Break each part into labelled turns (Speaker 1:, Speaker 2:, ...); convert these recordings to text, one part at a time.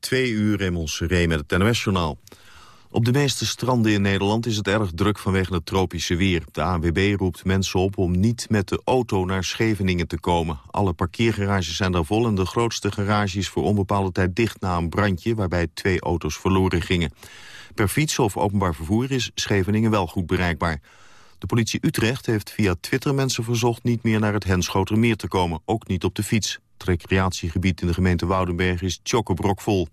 Speaker 1: twee uur Raymond Seré met het NOS-journaal. Op de meeste stranden in Nederland is het erg druk vanwege het tropische weer. De ANWB roept mensen op om niet met de auto naar Scheveningen te komen. Alle parkeergarages zijn daar vol en de grootste garage is voor onbepaalde tijd dicht na een brandje... waarbij twee auto's verloren gingen. Per fiets of openbaar vervoer is Scheveningen wel goed bereikbaar. De politie Utrecht heeft via Twitter mensen verzocht niet meer naar het Henschotermeer te komen, ook niet op de fiets. Het recreatiegebied in de gemeente Woudenberg is chocobrok vol.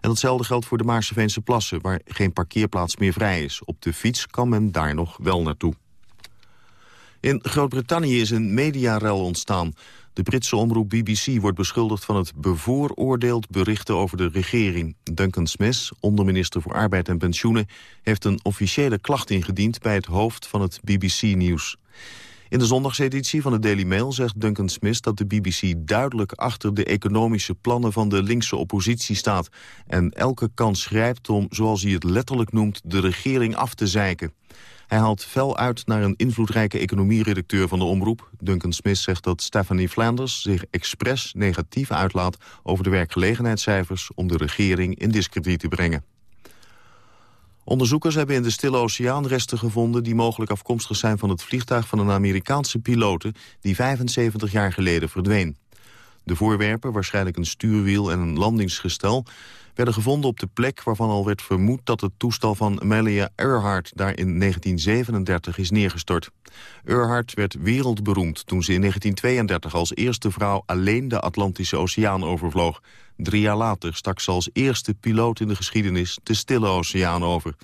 Speaker 1: En datzelfde geldt voor de Maarseveense plassen, waar geen parkeerplaats meer vrij is. Op de fiets kan men daar nog wel naartoe. In Groot-Brittannië is een mediarel ontstaan. De Britse omroep BBC wordt beschuldigd van het bevooroordeeld berichten over de regering. Duncan Smith, onderminister voor Arbeid en Pensioenen, heeft een officiële klacht ingediend bij het hoofd van het BBC-nieuws. In de zondagseditie van de Daily Mail zegt Duncan Smith dat de BBC duidelijk achter de economische plannen van de linkse oppositie staat en elke kans grijpt om, zoals hij het letterlijk noemt, de regering af te zeiken. Hij haalt fel uit naar een invloedrijke economieredacteur van de omroep. Duncan Smith zegt dat Stephanie Flanders zich expres negatief uitlaat over de werkgelegenheidscijfers om de regering in discrediet te brengen. Onderzoekers hebben in de Stille Oceaan resten gevonden... die mogelijk afkomstig zijn van het vliegtuig van een Amerikaanse pilote... die 75 jaar geleden verdween. De voorwerpen, waarschijnlijk een stuurwiel en een landingsgestel werden gevonden op de plek waarvan al werd vermoed dat het toestel van Amelia Earhart daar in 1937 is neergestort. Earhart werd wereldberoemd toen ze in 1932 als eerste vrouw alleen de Atlantische Oceaan overvloog. Drie jaar later stak ze als eerste piloot in de geschiedenis de Stille Oceaan over.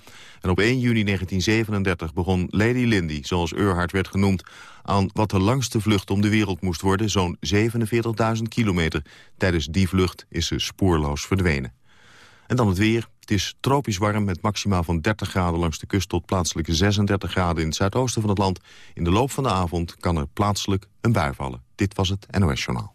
Speaker 1: En op 1 juni 1937 begon Lady Lindy, zoals Earhart werd genoemd, aan wat de langste vlucht om de wereld moest worden, zo'n 47.000 kilometer. Tijdens die vlucht is ze spoorloos verdwenen. En dan het weer. Het is tropisch warm met maximaal van 30 graden langs de kust... tot plaatselijke 36 graden in het zuidoosten van het land. In de loop van de avond kan er plaatselijk een bui vallen. Dit was het NOS Journaal.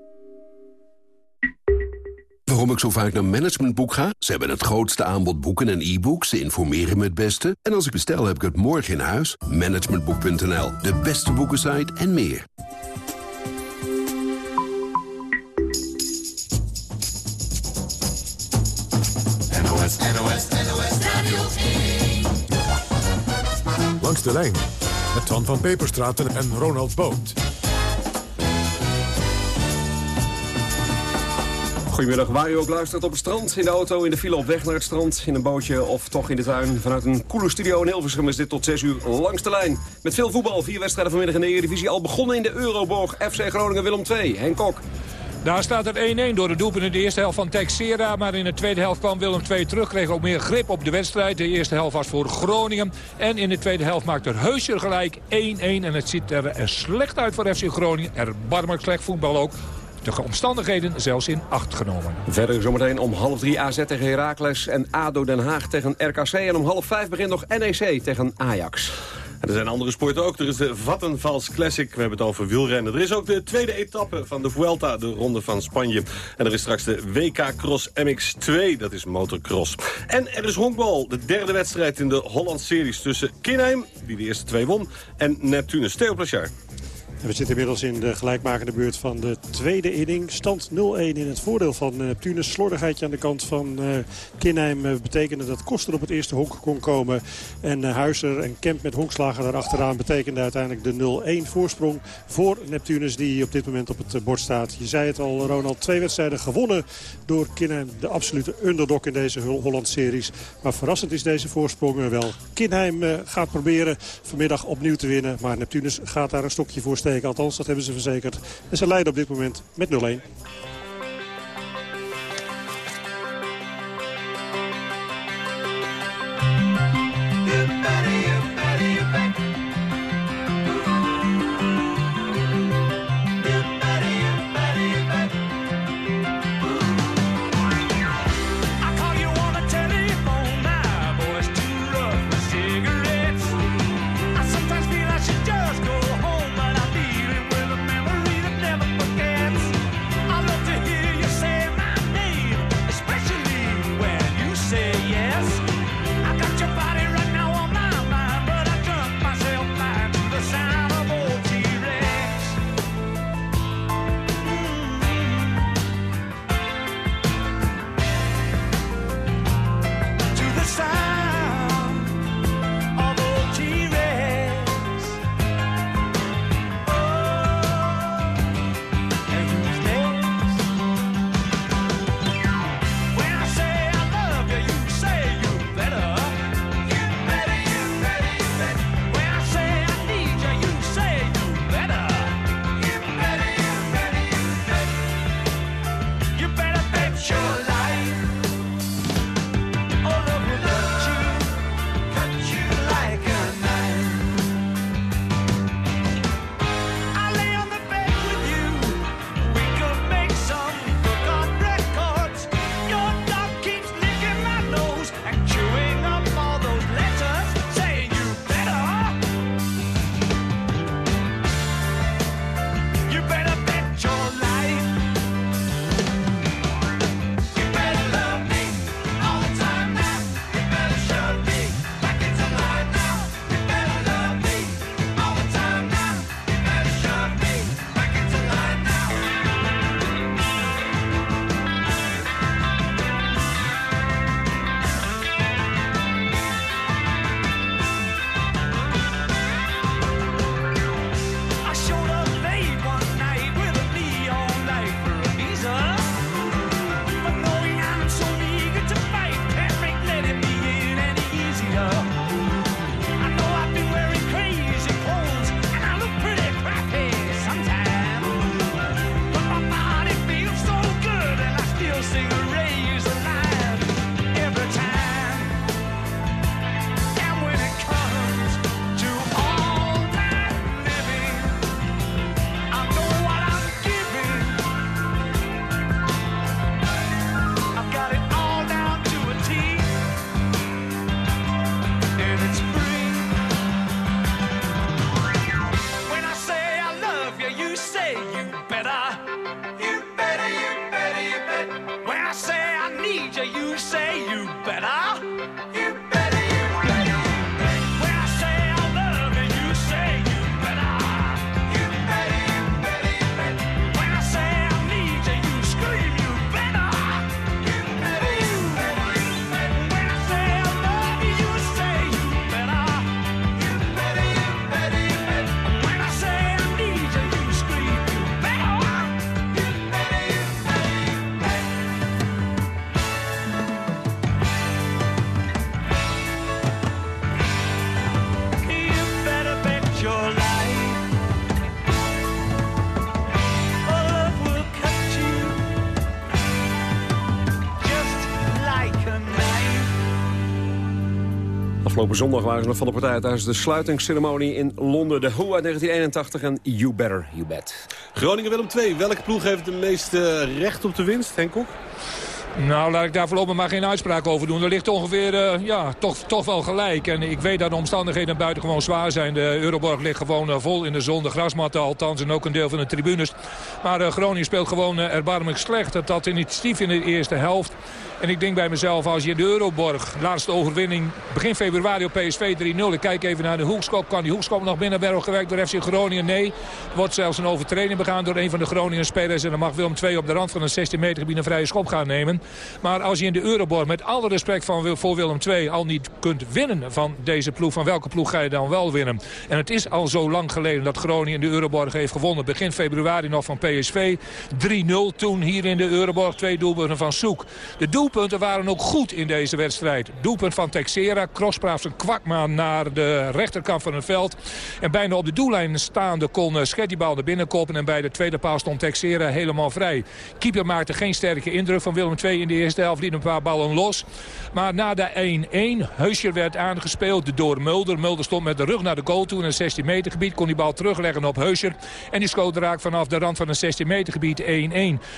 Speaker 2: Waarom ik zo vaak naar Managementboek ga? Ze hebben het grootste aanbod boeken en e-books. Ze informeren me het beste. En als ik bestel, heb ik het morgen in huis. Managementboek.nl, de beste boekensite en meer.
Speaker 3: NOS, NOS, NOS Radio 1.
Speaker 4: Langs de lijn met Twan van Peperstraten en Ronald Boot.
Speaker 5: Goedemiddag, waar u ook luistert op het strand, in de auto, in de file op weg naar het strand, in een bootje of toch in de tuin. Vanuit een coole studio in Hilversum is dit tot 6 uur langs de lijn. Met veel voetbal, vier wedstrijden vanmiddag in de Eredivisie al begonnen in de Euroborg. FC Groningen Willem 2, Henk Kok.
Speaker 6: Daar staat het 1-1 door de doelpunt in de eerste helft van Texera. Maar in de tweede helft kwam Willem II terug. Kreeg ook meer grip op de wedstrijd. De eerste helft was voor Groningen. En in de tweede helft maakte er Heuscher gelijk 1-1. En het ziet er slecht uit voor FC Groningen. Erbarmelijk slecht voetbal ook. De omstandigheden zelfs in acht genomen.
Speaker 5: Verder zometeen om half drie AZ tegen Heracles en ADO Den Haag tegen RKC. En om half vijf begint nog NEC tegen Ajax.
Speaker 7: En er zijn andere sporten ook. Er is de Vattenfalls Classic. We hebben het over wielrennen. Er is ook de tweede etappe van de Vuelta, de Ronde van Spanje. En er is straks de WK Cross MX2, dat is motocross. En er is honkbal, de derde wedstrijd in de Holland Series tussen Kinheim, die de eerste twee won, en Neptunus. Theo Plachard.
Speaker 8: We zitten inmiddels in de gelijkmakende beurt van de tweede inning. Stand 0-1 in het voordeel van Neptunus. Slordigheidje aan de kant van uh, Kinheim uh, betekende dat Koster op het eerste honk kon komen. En uh, Huizer en Kemp met honkslagen daarachteraan betekende uiteindelijk de 0-1 voorsprong voor Neptunus die op dit moment op het bord staat. Je zei het al Ronald, twee wedstrijden gewonnen door Kinheim. De absolute underdog in deze Holland-series. Maar verrassend is deze voorsprong wel. Kinheim gaat proberen vanmiddag opnieuw te winnen. Maar Neptunus gaat daar een stokje voor steken. Althans, dat hebben ze verzekerd. En ze leiden op dit moment met 0-1.
Speaker 5: Afgelopen zondag waren ze nog van de partij tijdens de sluitingsceremonie in Londen. De Who uit 1981 en You Better, You Bet.
Speaker 7: Groningen-Willem 2. Welke ploeg heeft de meeste recht op de winst, Henk Kok?
Speaker 6: Nou, laat ik daar voorlopig maar geen uitspraak over doen. Er ligt ongeveer, eh, ja, toch, toch wel gelijk. En ik weet dat de omstandigheden buitengewoon zwaar zijn. De Euroborg ligt gewoon eh, vol in de zon. De grasmatten althans en ook een deel van de tribunes. Maar eh, Groningen speelt gewoon uh, erbarmelijk slecht. Het had initiatief in de eerste helft. En ik denk bij mezelf, als je de Euroborg, laatste overwinning, begin februari op PSV 3-0. Ik kijk even naar de hoekschop. Kan die hoekschop nog binnen werden gewerkt door FC Groningen? Nee. Er wordt zelfs een overtreding begaan door een van de Groningen spelers. En dan mag Willem II op de rand van een 16 meter gebied een vrije schop gaan nemen. Maar als je in de Euroborg met alle respect van, voor Willem II al niet kunt winnen van deze ploeg. Van welke ploeg ga je dan wel winnen? En het is al zo lang geleden dat Groningen in de Euroborg heeft gewonnen. Begin februari nog van PSV. 3-0 toen hier in de Euroborg. Twee doelpunten van Soek. De doelpunten waren ook goed in deze wedstrijd. Doelpunt van Texera. Crosspraat zijn kwakmaan naar de rechterkant van het veld. En bijna op de doellijn staande kon uh, Schet naar binnen koppen. En bij de tweede paal stond Texera helemaal vrij. Keeper maakte geen sterke indruk van Willem II in de eerste helft. Liet een paar ballen los. Maar na de 1-1, Heusje werd aangespeeld door Mulder. Mulder stond met de rug naar de goal toe in een 16 meter gebied. Kon die bal terugleggen op Heuscher. En die schoot raak vanaf de rand van een 16 meter gebied 1-1.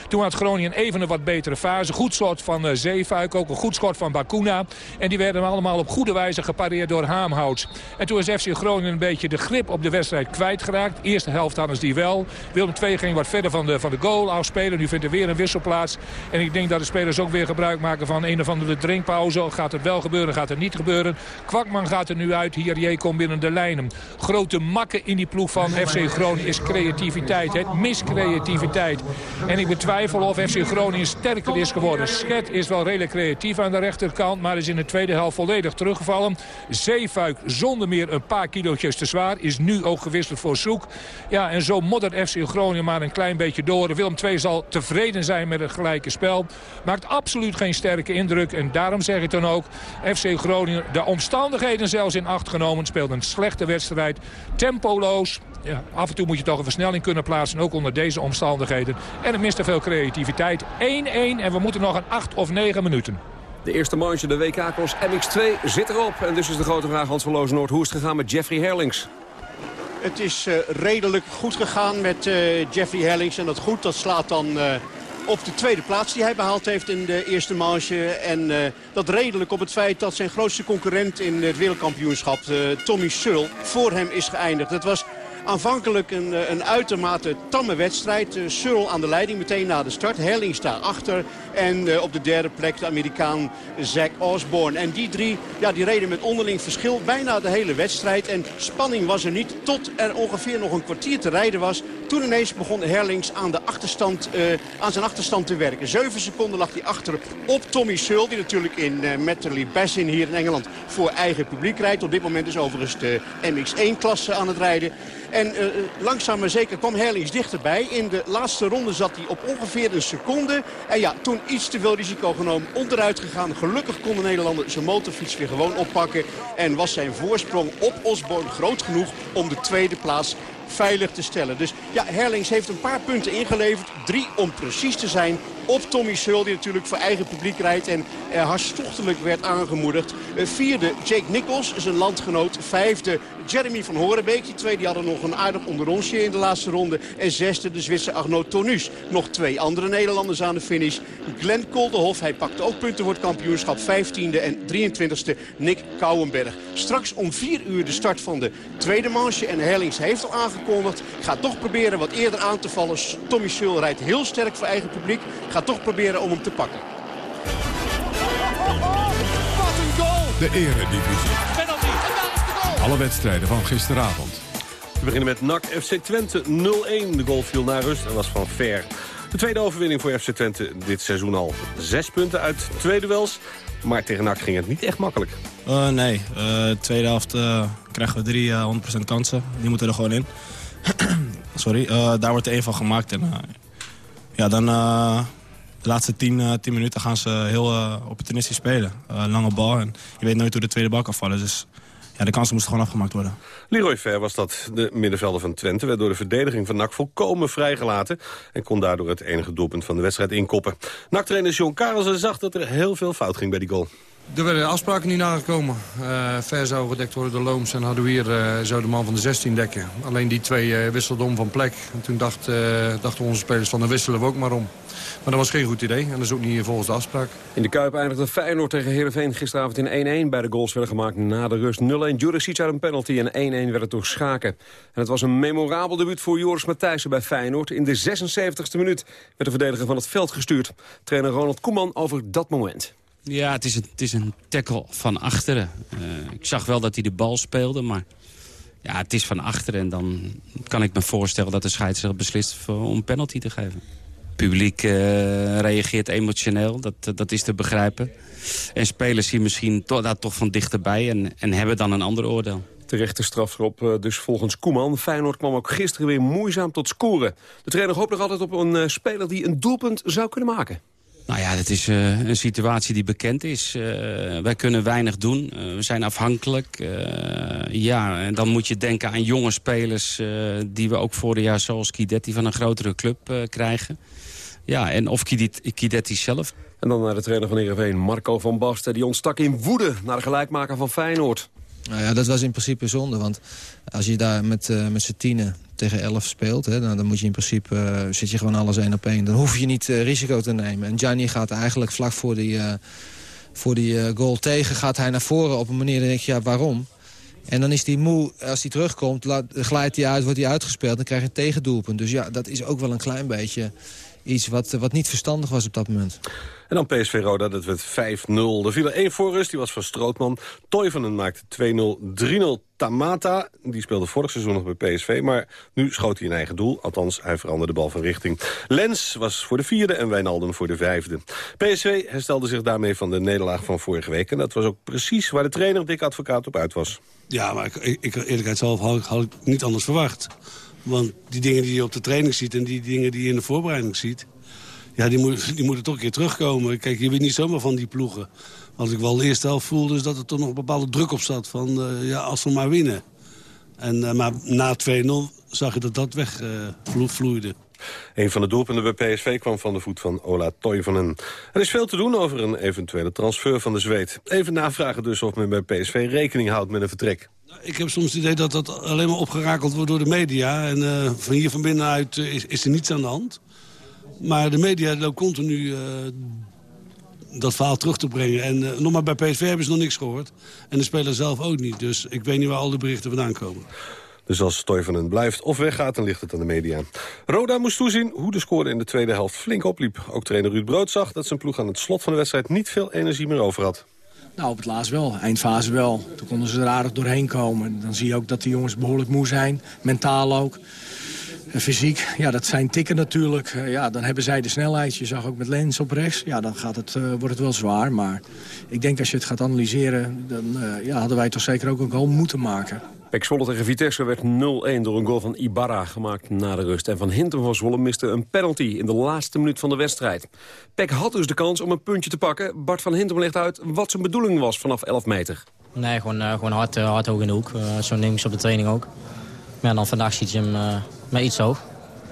Speaker 6: Toen had Groningen even een wat betere fase. Goed soort van uh, Zeefuik, ook een goed schot van Bakuna. En die werden allemaal op goede wijze gepareerd door Haamhouts. En toen is FC Groningen een beetje de grip op de wedstrijd kwijtgeraakt. Eerste helft hadden ze die wel. Willem II ging wat verder van de, van de goal afspelen. Nu vindt er weer een wissel plaats. En ik denk dat de spelers ook weer gebruik maken van een of andere drinkpauze. Gaat het wel gebeuren, gaat het niet gebeuren. Kwakman gaat er nu uit. Hier J komt binnen de lijnen. Grote makken in die ploeg van FC Groningen is creativiteit. Het miscreativiteit. En ik betwijfel of FC Groningen sterker is geworden. Schet is wel redelijk creatief aan de rechterkant. Maar is in de tweede helft volledig teruggevallen. Zeefuik zonder meer een paar kilootjes te zwaar. Is nu ook gewisseld voor Soek. Ja, en zo moddert FC Groningen maar een klein beetje door. Willem II zal tevreden zijn met het gelijke spel. Maakt absoluut geen sterke indruk. En daarom zeg ik dan ook, FC Groningen, de omstandigheden zelfs in acht genomen. Speelt een slechte wedstrijd. Tempoloos. Ja, af en toe moet je toch een versnelling kunnen plaatsen, ook onder deze omstandigheden. En het mist veel creativiteit. 1-1 en we moeten nog een 8 of 9 minuten.
Speaker 5: De eerste manche, de WK-cross MX2, zit erop. En dus is de grote vraag, Hans van Loosenoord, hoe is het gegaan met Jeffrey Herlings?
Speaker 9: Het is uh, redelijk goed gegaan met uh, Jeffrey Herlings. En dat goed, dat slaat dan uh, op de tweede plaats die hij behaald heeft in de eerste manche. En dat redelijk op het feit dat zijn grootste concurrent in het wereldkampioenschap, Tommy Searle, voor hem is geëindigd. Het was aanvankelijk een, een uitermate tamme wedstrijd. Uh, Searle aan de leiding meteen na de start. Herlings daarachter. En uh, op de derde plek de Amerikaan Zack Osborne. En die drie ja, die reden met onderling verschil bijna de hele wedstrijd. En spanning was er niet tot er ongeveer nog een kwartier te rijden was. Toen ineens begon Herlings aan, de achterstand, aan zijn achterstand te werken. Zeven seconden lag hij achter op Tommy Searle. Die natuurlijk in uh, Metterley Bassin hier in Engeland voor eigen publiek rijdt. Op dit moment is overigens de MX1-klasse aan het rijden. En uh, langzaam maar zeker kwam Herlings dichterbij. In de laatste ronde zat hij op ongeveer een seconde. En ja, toen iets te veel risico genomen, onderuit gegaan. Gelukkig kon de Nederlander zijn motorfiets weer gewoon oppakken. En was zijn voorsprong op Osborne groot genoeg om de tweede plaats veilig te stellen. Dus ja, Herlings heeft een paar punten ingeleverd. Drie om precies te zijn. op Tommy Seul. Die natuurlijk voor eigen publiek rijdt en er hartstochtelijk werd aangemoedigd. Eh, vierde Jake Nichols, zijn landgenoot. Vijfde Jeremy van Horenbeek. Die twee die hadden nog een aardig onderonsje in de laatste ronde. En zesde de Zwitser Arnaud Tonus. Nog twee andere Nederlanders aan de finish. Glenn Koldenhof, hij pakte ook punten voor het kampioenschap. 15e en 23e Nick Kouwenberg. Straks om 4 uur de start van de tweede manche. En Hellings heeft al aangekondigd. Gaat toch proberen wat eerder aan te vallen. Tommy Seul rijdt heel sterk voor eigen publiek. Gaat toch proberen om hem te pakken.
Speaker 10: Wat een goal!
Speaker 4: De eredivisie. Alle wedstrijden van gisteravond.
Speaker 7: We beginnen met NAC FC Twente 0-1. De goal viel naar rust en was van Ver. De tweede overwinning voor FC Twente dit seizoen al. Zes punten uit twee duels. Maar tegen NAC ging het niet echt makkelijk.
Speaker 11: Uh, nee, uh, tweede helft uh, krijgen we drie 100% kansen. Die moeten er gewoon in. Sorry, daar wordt er één van gemaakt. En ja, dan de laatste 10 minuten gaan ze heel opportunistisch spelen. lange bal en je weet nooit hoe de tweede bal kan vallen. Dus ja, de kansen moesten gewoon afgemaakt worden.
Speaker 7: Leroy Ver was dat. De middenvelder van Twente werd door de verdediging van NAC volkomen vrijgelaten... en kon daardoor het enige doelpunt van de wedstrijd inkoppen. NAC-trainer John Karelsen zag dat er heel veel fout ging bij die goal.
Speaker 12: Er werden afspraken niet nagekomen. Uh, Ver zou gedekt worden door Looms en Hadouier uh, zou de man van de 16 dekken. Alleen die twee uh, wisselden om van plek. En toen dacht, dachten onze spelers van dan wisselen we ook maar om. Maar dat was geen goed idee en dat is ook niet volgens de afspraak.
Speaker 5: In de Kuip eindigde Feyenoord tegen Heerenveen gisteravond in 1-1. Bij de goals werden gemaakt na de rust 0-1. Juricic uit een penalty en 1-1 werd het door Schaken. En het was een memorabel debuut voor Joris Matthijssen bij Feyenoord. In de 76e minuut werd de verdediger van het veld gestuurd. Trainer Ronald Koeman over dat moment.
Speaker 13: Ja, het is een, het is een tackle van achteren. Uh, ik zag wel dat hij de bal speelde, maar ja, het is van achteren. En dan kan ik me voorstellen dat de scheidsrechter beslist om penalty te geven. Het publiek uh, reageert emotioneel, dat, dat is te begrijpen. En spelers zien misschien to daar toch van dichterbij en, en hebben dan een ander oordeel.
Speaker 5: Terechte strafschop dus volgens Koeman. Feyenoord kwam ook gisteren weer moeizaam tot scoren. De trainer hoopt nog altijd op een speler die een doelpunt zou kunnen maken.
Speaker 13: Nou ja, dat is uh, een situatie die bekend is. Uh, wij kunnen weinig doen. Uh, we zijn afhankelijk. ja, en dan moet je denken aan jonge spelers... die we ook vorig jaar zoals Kidetti van een grotere club krijgen. Ja, en of Kidetti zelf.
Speaker 5: En dan naar de trainer van Heerenveen, Marco van Basten. Die ontstak in woede naar de gelijkmaker van Feyenoord.
Speaker 14: Nou ja, dat was in principe zonde. Want als je daar met, uh, met z'n tienen tegen elf speelt... Hè, dan, dan moet je in principe, uh, zit je gewoon alles één op één. Dan hoef je niet uh, risico te nemen. En Gianni gaat eigenlijk vlak voor die, voor die goal tegen... gaat hij naar voren op een manier, dan denk je, ja, waarom? En dan is hij moe, als hij terugkomt, laat, glijdt hij uit, wordt hij uitgespeeld... dan krijg je een tegendoelpunt. Dus ja, dat is ook wel een klein beetje iets wat, wat niet verstandig was op dat moment.
Speaker 7: En dan PSV Roda, dat werd 5-0. Er viel er één voorrust, die was van Strootman. Toivonen maakte 2-0, 3-0 Tamata. Die speelde vorig seizoen nog bij PSV, maar nu schoot hij een eigen doel. Althans, hij veranderde de bal van richting. Lens was voor de vierde en Wijnaldum voor de vijfde. PSV herstelde zich daarmee van de nederlaag van vorige week. En dat was ook precies waar de trainer Dick Advocaat op uit was.
Speaker 15: Ja, maar ik, ik eerlijkheid zelf had ik, had ik niet anders verwacht. Want die dingen die je op de training ziet en die dingen die je in de voorbereiding ziet... Ja, die, moet, die moeten toch een keer terugkomen. Kijk, je weet niet zomaar van die ploegen. Wat ik wel eerst wel voelde is dat er toch nog een bepaalde druk op zat. Van, uh, ja, als we maar winnen. En, uh, maar na 2-0 zag je dat dat wegvloeide. Uh,
Speaker 7: een van de doelpunten bij PSV kwam van de voet van Ola Toivonen. Er is veel te doen over een eventuele transfer van de Zweed. Even navragen dus of men bij PSV rekening houdt met een vertrek.
Speaker 15: Ik heb soms het idee dat dat alleen maar opgerakeld wordt door de media. En uh, van hier van binnenuit uh, is, is er niets aan de hand. Maar de media loopt continu uh, dat verhaal terug te brengen. En uh, nog maar bij PSV hebben ze nog niks gehoord. En de speler zelf ook niet. Dus ik weet niet waar al de berichten vandaan komen.
Speaker 7: Dus als Toivonen blijft of weggaat, dan ligt het aan de media. Roda moest toezien hoe de score in de tweede helft flink opliep. Ook trainer Ruud Brood zag dat zijn ploeg aan het slot van de wedstrijd... niet veel energie meer over had.
Speaker 16: Nou, op het laatst wel. Eindfase wel. Toen konden ze er aardig doorheen komen. Dan zie je ook dat de jongens behoorlijk moe zijn. Mentaal ook. Fysiek, ja, dat zijn tikken natuurlijk. Ja, dan hebben zij de snelheid. Je zag ook met Lens op rechts. Ja, dan gaat het, uh, wordt het wel zwaar. Maar ik denk als je het gaat analyseren... dan uh, ja, hadden wij toch zeker ook een goal moeten maken.
Speaker 5: Pek Zwolle tegen Vitesse werd 0-1 door een goal van Ibarra gemaakt na de rust. En Van Hintem van Zwolle miste een penalty in de laatste minuut van de wedstrijd. Pek had dus de kans om een puntje te pakken. Bart van Hintem legt uit wat zijn bedoeling was vanaf 11 meter.
Speaker 17: Nee, gewoon, uh, gewoon hard, hard hoog in de hoek. zo neem ik ze op de training ook. Maar dan vandaag ziet je hem met iets hoog.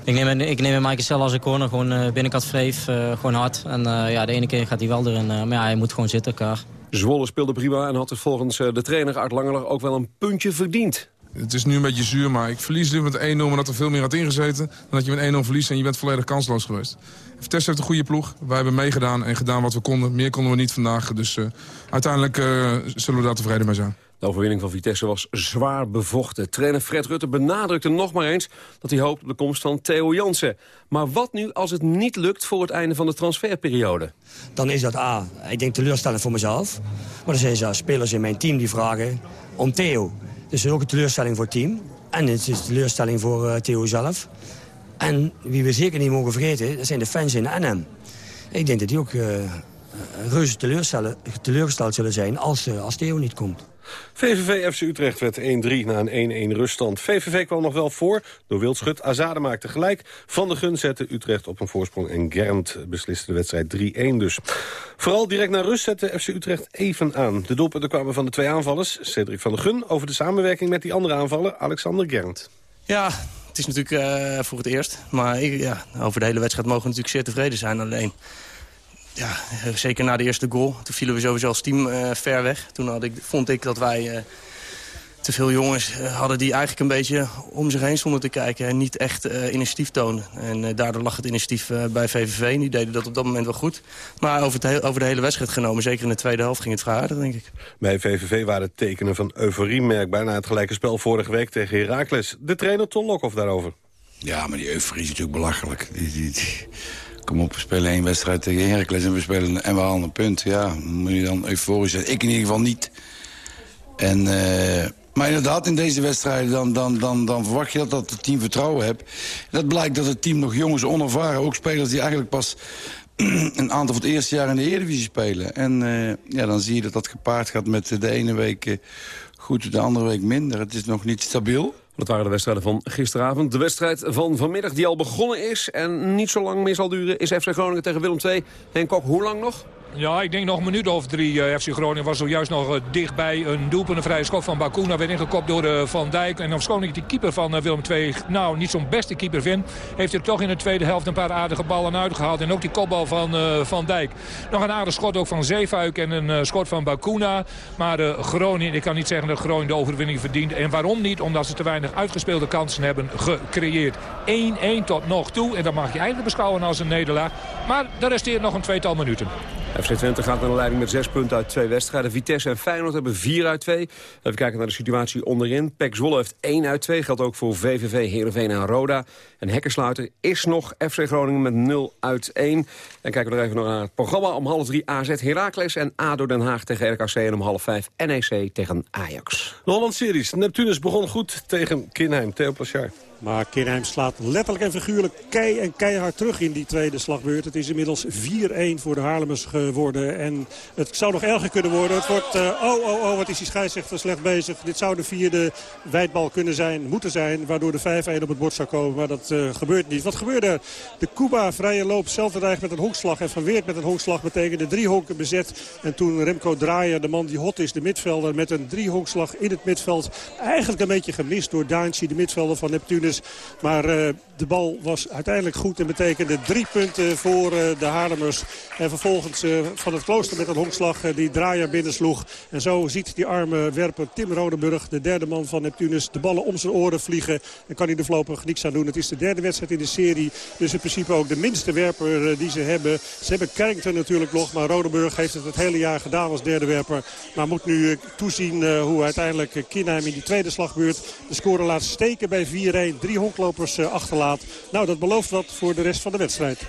Speaker 17: Ik neem, ik neem Maaike zelf als een corner, gewoon binnenkant vreef, gewoon hard. En ja, de ene keer gaat hij wel erin, maar ja, hij moet gewoon zitten elkaar.
Speaker 5: Zwolle speelde prima en had het volgens de trainer Art Langeler ook wel een puntje verdiend.
Speaker 18: Het is nu een beetje zuur, maar ik verlies dit met 1-0... maar dat er veel meer had ingezeten dan dat je met 1-0 verliest... en je bent volledig kansloos geweest. Vitesse heeft een goede ploeg. Wij hebben meegedaan en gedaan wat we konden. Meer konden we niet vandaag, dus uh, uiteindelijk uh, zullen we daar tevreden mee zijn.
Speaker 5: De overwinning van Vitesse was zwaar bevochten. Trainer Fred Rutte benadrukte nog maar eens dat hij hoopt op de komst van Theo Jansen. Maar wat nu als het niet lukt voor het einde van de transferperiode?
Speaker 19: Dan is dat A, ik denk teleurstellend voor mezelf. Maar er zijn spelers in mijn team die vragen om Theo. Dus ook een teleurstelling voor het team. En het is een teleurstelling voor uh, Theo zelf. En wie we zeker niet mogen vergeten, dat zijn de fans in NM. Ik denk dat die ook uh, reuze teleurgesteld zullen zijn als, uh, als Theo niet komt.
Speaker 7: VVV FC Utrecht werd 1-3 na een 1-1 ruststand. VVV kwam nog wel voor door Wildschut. Azade maakte gelijk. Van de Gun zette Utrecht op een voorsprong. En Gernd besliste de wedstrijd 3-1 dus. Vooral direct na rust zette FC Utrecht even aan. De doelpunten kwamen van de twee aanvallers. Cedric van de Gun over de samenwerking met die andere aanvaller. Alexander Gernd.
Speaker 20: Ja, het is natuurlijk uh, voor het eerst. Maar ik, ja, over de hele wedstrijd mogen we natuurlijk zeer tevreden zijn. Alleen ja, zeker na de eerste goal. Toen vielen we sowieso als team uh, ver weg. Toen had ik, vond ik dat wij uh, te veel jongens uh, hadden die eigenlijk een beetje om zich heen stonden te kijken. En niet echt initiatief tonen. En daardoor lag het initiatief bij VVV. Die deden dat op dat moment wel goed. Maar over, het over de hele wedstrijd genomen, zeker in de tweede helft, ging het vrij aardig, denk ik.
Speaker 7: Bij VVV waren tekenen van euforie merkbaar na het gelijke spel vorige week tegen Heracles. De trainer Ton Lokhoff daarover.
Speaker 21: Ja, maar die euforie is natuurlijk belachelijk. Die, die, die kom op, we spelen één wedstrijd tegen Heracles en we, spelen, en we halen een punt. Ja, moet je dan euforisch zijn. Ik in ieder geval niet. En, uh, maar inderdaad, in deze wedstrijden dan, dan, dan, dan verwacht je dat, dat het team vertrouwen hebt. Dat blijkt dat het team nog jongens onervaren, ook spelers die eigenlijk pas een aantal van het eerste jaar in de Eredivisie spelen. En uh, ja, dan zie je dat dat gepaard gaat met de ene week uh, goed, de andere week minder. Het is nog niet stabiel.
Speaker 5: Dat waren de wedstrijden van gisteravond. De wedstrijd van vanmiddag die al begonnen is en niet zo lang meer zal duren... is FC Groningen tegen Willem II. Henk Kok, hoe lang nog?
Speaker 6: Ja, ik denk nog een minuut of drie. Uh, FC Groningen was zojuist nog uh, dichtbij een doelpunt. Een vrije schot van Bakuna werd ingekopt door uh, Van Dijk. En ofschoon ik die keeper van Willem II nou niet zo'n beste keeper vind... heeft hij toch in de tweede helft een paar aardige ballen uitgehaald. En ook die kopbal van Van Dijk. Nog een aardig schot ook van Zeefuik en een schot van Bakuna. Maar Groningen, ik kan niet zeggen dat Groningen de overwinning verdient. En waarom niet? Omdat ze te weinig uitgespeelde kansen hebben gecreëerd. 1-1 tot nog toe. En dat mag je eigenlijk beschouwen als een nederlaag. Maar er resteert nog een tweetal minuten.
Speaker 5: FC Twente gaat naar de leiding met zes punten uit twee wedstrijden. Vitesse en Feyenoord hebben vier uit twee. Even kijken naar de situatie onderin. PEC Zwolle heeft één uit twee. Geldt ook voor VVV, Heerenveen en Roda. En Hekkersluiter is nog FC Groningen met 0 uit 1. En kijken we nog even naar het programma. Om half drie AZ Heracles en ADO Den Haag tegen RKC. En om half vijf NEC tegen Ajax.
Speaker 7: De Holland Series. Neptunus begon goed tegen Kinheim. Theo Plachard.
Speaker 8: Maar Kinheim slaat letterlijk en figuurlijk kei en keihard terug in die tweede slagbeurt. Het is inmiddels 4-1 voor de Haarlemmers geworden. En het zou nog erger kunnen worden. Het wordt, uh, oh, oh, oh, wat is die scheidsrechter slecht bezig. Dit zou de vierde wijdbal kunnen zijn, moeten zijn. Waardoor de 5-1 op het bord zou komen. Maar dat uh, gebeurt niet. Wat gebeurde er? De Cuba vrije loop, Zeltenrijk met een honkslag. En Van Weert met een honkslag betekende drie honken bezet. En toen Remco Draaier, de man die hot is, de midvelder... met een drie honkslag in het midveld. Eigenlijk een beetje gemist door Daantje, de midvelder van Neptunus. Maar uh, de bal was uiteindelijk goed en betekende drie punten voor uh, de Haarlemmers. En vervolgens uh, van het klooster met een honkslag die draaier binnensloeg. En zo ziet die arme werper Tim Rodenburg, de derde man van Neptunus, de ballen om zijn oren vliegen. En kan hij er voorlopig niks aan doen. Het is de derde wedstrijd in de serie. Dus in principe ook de minste werper die ze hebben. Ze hebben Kerrington natuurlijk nog, maar Rodenburg heeft het het hele jaar gedaan als derde werper. Maar moet nu toezien hoe uiteindelijk Kinheim in die tweede slagbeurt de score laat steken bij 4-1 drie honklopers eh, achterlaat. Nou, dat belooft wat voor de rest van de wedstrijd.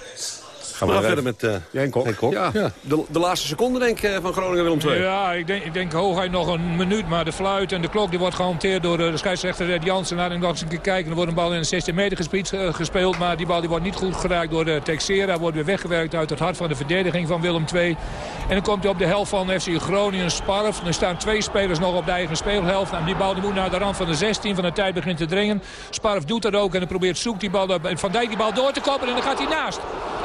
Speaker 7: Gaan we, verder met uh,
Speaker 5: Henk Kok. Ja, ja. De, de, laatste seconde denk ik van Groningen Willem II.
Speaker 6: Ja, ik denk, ik denk hooguit nog een minuut. Maar de fluit en de klok die wordt gehanteerd door de scheidsrechter Red Jansen. Laat ik nog eens een keer kijken. Er wordt een bal in een 16 meter gebied gespeeld. Maar die bal die wordt niet goed geraakt door de Texera. Wordt weer weggewerkt uit het hart van de verdediging van Willem II. En dan komt hij op de helft van FC Groningen Sparf. Er staan twee spelers nog op de eigen speelhelft. Nou, die bal die moet naar de rand van de 16. Van de tijd begint te dringen. Sparf doet dat ook en dan probeert zoekt die bal. Van Dijk die bal door te koppen en dan gaat hij naast.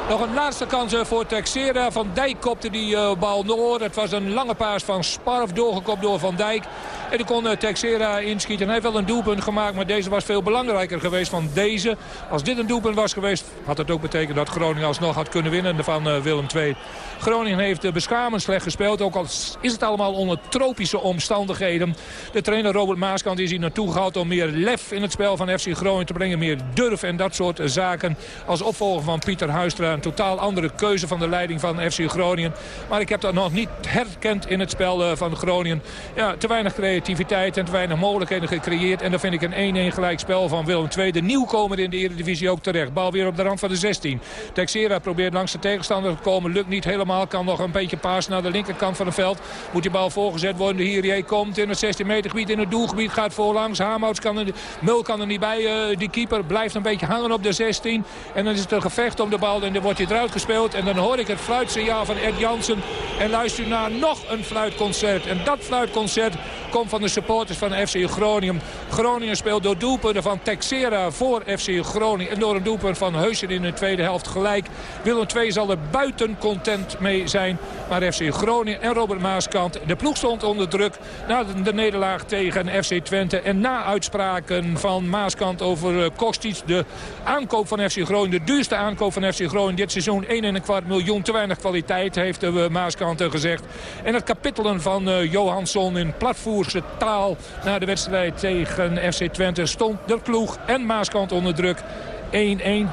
Speaker 6: Nog een laatste kans eh, voor Texera. Van Dijk kopte die uh, bal door. Het was een lange paas van Sparf doorgekopt door Van Dijk. En die kon uh, Texera inschieten. Hij heeft wel een doelpunt gemaakt, maar deze was veel belangrijker geweest van deze. Als dit een doelpunt was geweest, had het ook betekend dat Groningen alsnog had kunnen winnen van Willem II. Groningen heeft beschamend slecht gespeeld. Ook al is het allemaal onder tropische omstandigheden. De trainer Robert Maaskant is hier naartoe gehaald om meer lef in het spel van FC Groningen te brengen. Meer durf en dat soort zaken. Als opvolger van Pieter Huistra. Een totaal andere keuze van de leiding van FC Groningen. Maar ik heb dat nog niet herkend in het spel van Groningen. Ja, te weinig creativiteit en te weinig mogelijkheden gecreëerd. En dan vind ik een 1-1 gelijk spel van Willem II. De nieuwkomer in de Eredivisie ook terecht. Bal weer op de rand van de 16. Texera probeert langs de tegenstander te komen. Lukt niet helemaal. Kan nog een beetje paas naar de linkerkant van het veld. Moet die bal voorgezet worden. De Hierier komt in het 16 meter gebied. In het doelgebied gaat voorlangs. Hamouts kan er, Mul kan er niet bij. Uh, die keeper blijft een beetje hangen op de 16. En dan is het een gevecht om de bal. En dan wordt hij gespeeld. En dan hoor ik het fluitsignaal van Ed Jansen. En luister naar nog een fluitconcert. En dat fluitconcert komt van de supporters van FC Groningen. Groningen speelt door doelpunten van Texera voor FC Groningen. En door een doelpunt van Heusen in de tweede helft gelijk. Willem II zal er buiten content mee zijn. Maar FC Groningen en Robert Maaskant. De ploeg stond onder druk na de nederlaag tegen FC Twente. En na uitspraken van Maaskant over eh, Kostic. De aankoop van FC Groningen. De duurste aankoop van FC Groningen dit seizoen. 1,25 miljoen. Te weinig kwaliteit heeft de eh, Maaskant gezegd. En het kapittelen van uh, Johansson in platvoerse taal na de wedstrijd tegen FC Twente stond de ploeg en Maaskant onder druk. 1-1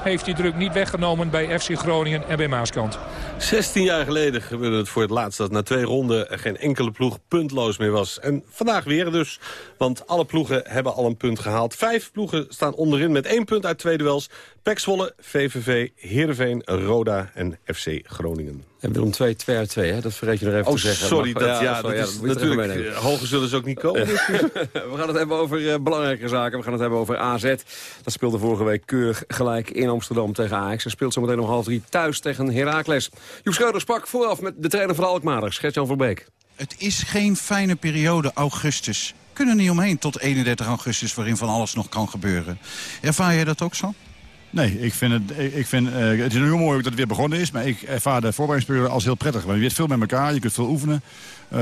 Speaker 6: heeft die druk niet weggenomen bij FC Groningen en bij Maaskant.
Speaker 7: 16 jaar geleden gebeurde het voor het laatst dat na twee ronden geen enkele ploeg puntloos meer was. En vandaag weer dus, want alle ploegen hebben al een punt gehaald. Vijf ploegen staan onderin met één punt uit twee duels. Pek VVV, Heerenveen, Roda en FC Groningen.
Speaker 5: En Willem 2, 2 uit 2, hè? dat vergeet je nog even
Speaker 7: oh,
Speaker 5: te zeggen.
Speaker 7: sorry,
Speaker 5: maar,
Speaker 7: dat, ja, dat, ja, is natuurlijk, hoger zullen ze ook niet komen.
Speaker 5: we gaan het hebben over uh, belangrijke zaken. We gaan het hebben over AZ. Dat speelde vorige week keurig gelijk in Amsterdam tegen Ajax. En speelt zometeen om half drie thuis tegen Heracles. Joep Schreuder sprak vooraf met de trainer van Alkmaar, Gert-Jan Verbeek.
Speaker 22: Het is geen fijne periode, augustus. Kunnen niet omheen tot 31 augustus, waarin van alles nog kan gebeuren. Ervaar je dat ook zo?
Speaker 23: Nee, ik vind het, ik vind, uh, het is heel mooi dat het weer begonnen is. Maar ik ervaar de voorbereidingsperiode als heel prettig. Want je weet veel met elkaar, je kunt veel oefenen. Uh,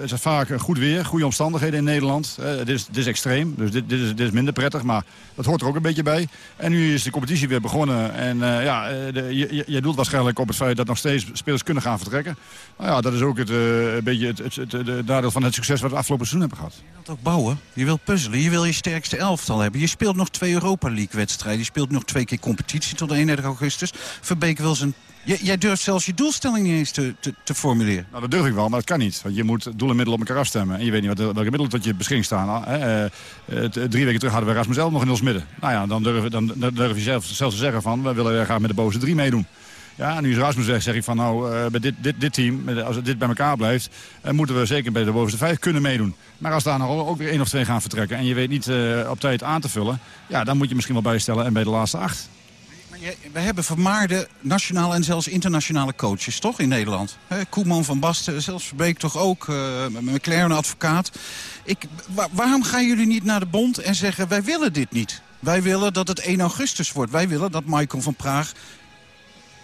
Speaker 23: het is vaak goed weer, goede omstandigheden in Nederland. Uh, dit, is, dit is extreem, dus dit, dit, is, dit is minder prettig. Maar dat hoort er ook een beetje bij. En nu is de competitie weer begonnen. En ja, de, je, je doelt waarschijnlijk op het feit dat nog steeds spelers kunnen gaan vertrekken. Nou ja, dat is ook het, een beetje het, het, het, het nadeel van het succes wat we het afgelopen seizoen hebben gehad.
Speaker 22: Je wilt ook bouwen, je wilt puzzelen, je wil je sterkste elftal hebben. Je speelt nog twee Europa League wedstrijden. Je speelt nog twee keer competitie tot 31 augustus. Verbeek wil zijn jij durft zelfs je doelstelling niet eens te, te, te, formuleren.
Speaker 23: Nou, dat durf ik wel, maar dat kan niet. Want je moet doel en middelen op elkaar afstemmen. En je weet niet wat, welke middelen tot je beschikking staan. Hè? Uh, drie weken terug hadden we Rasmus El nog in ons midden. Nou ja, dan durf, dan durf je zelf, zelfs te zeggen van... we willen graag met de boze drie meedoen. Ja, nu is Rasmus weg, zeg ik van nou, bij dit, dit, dit team, als dit bij elkaar blijft... Uh, moeten we zeker bij de bovenste vijf kunnen meedoen. Maar als daar nog ook weer één of twee gaan vertrekken... en je weet niet uh, op tijd aan te vullen... ja, dan moet je misschien wel bijstellen en bij de laatste acht.
Speaker 22: We hebben vermaarde nationale en zelfs internationale coaches, toch, in Nederland? Koeman, Van Basten, zelfs Verbeek toch ook, uh, McLaren advocaat. Ik, wa waarom gaan jullie niet naar de bond en zeggen, wij willen dit niet? Wij willen dat het 1 augustus wordt. Wij willen dat Michael van Praag...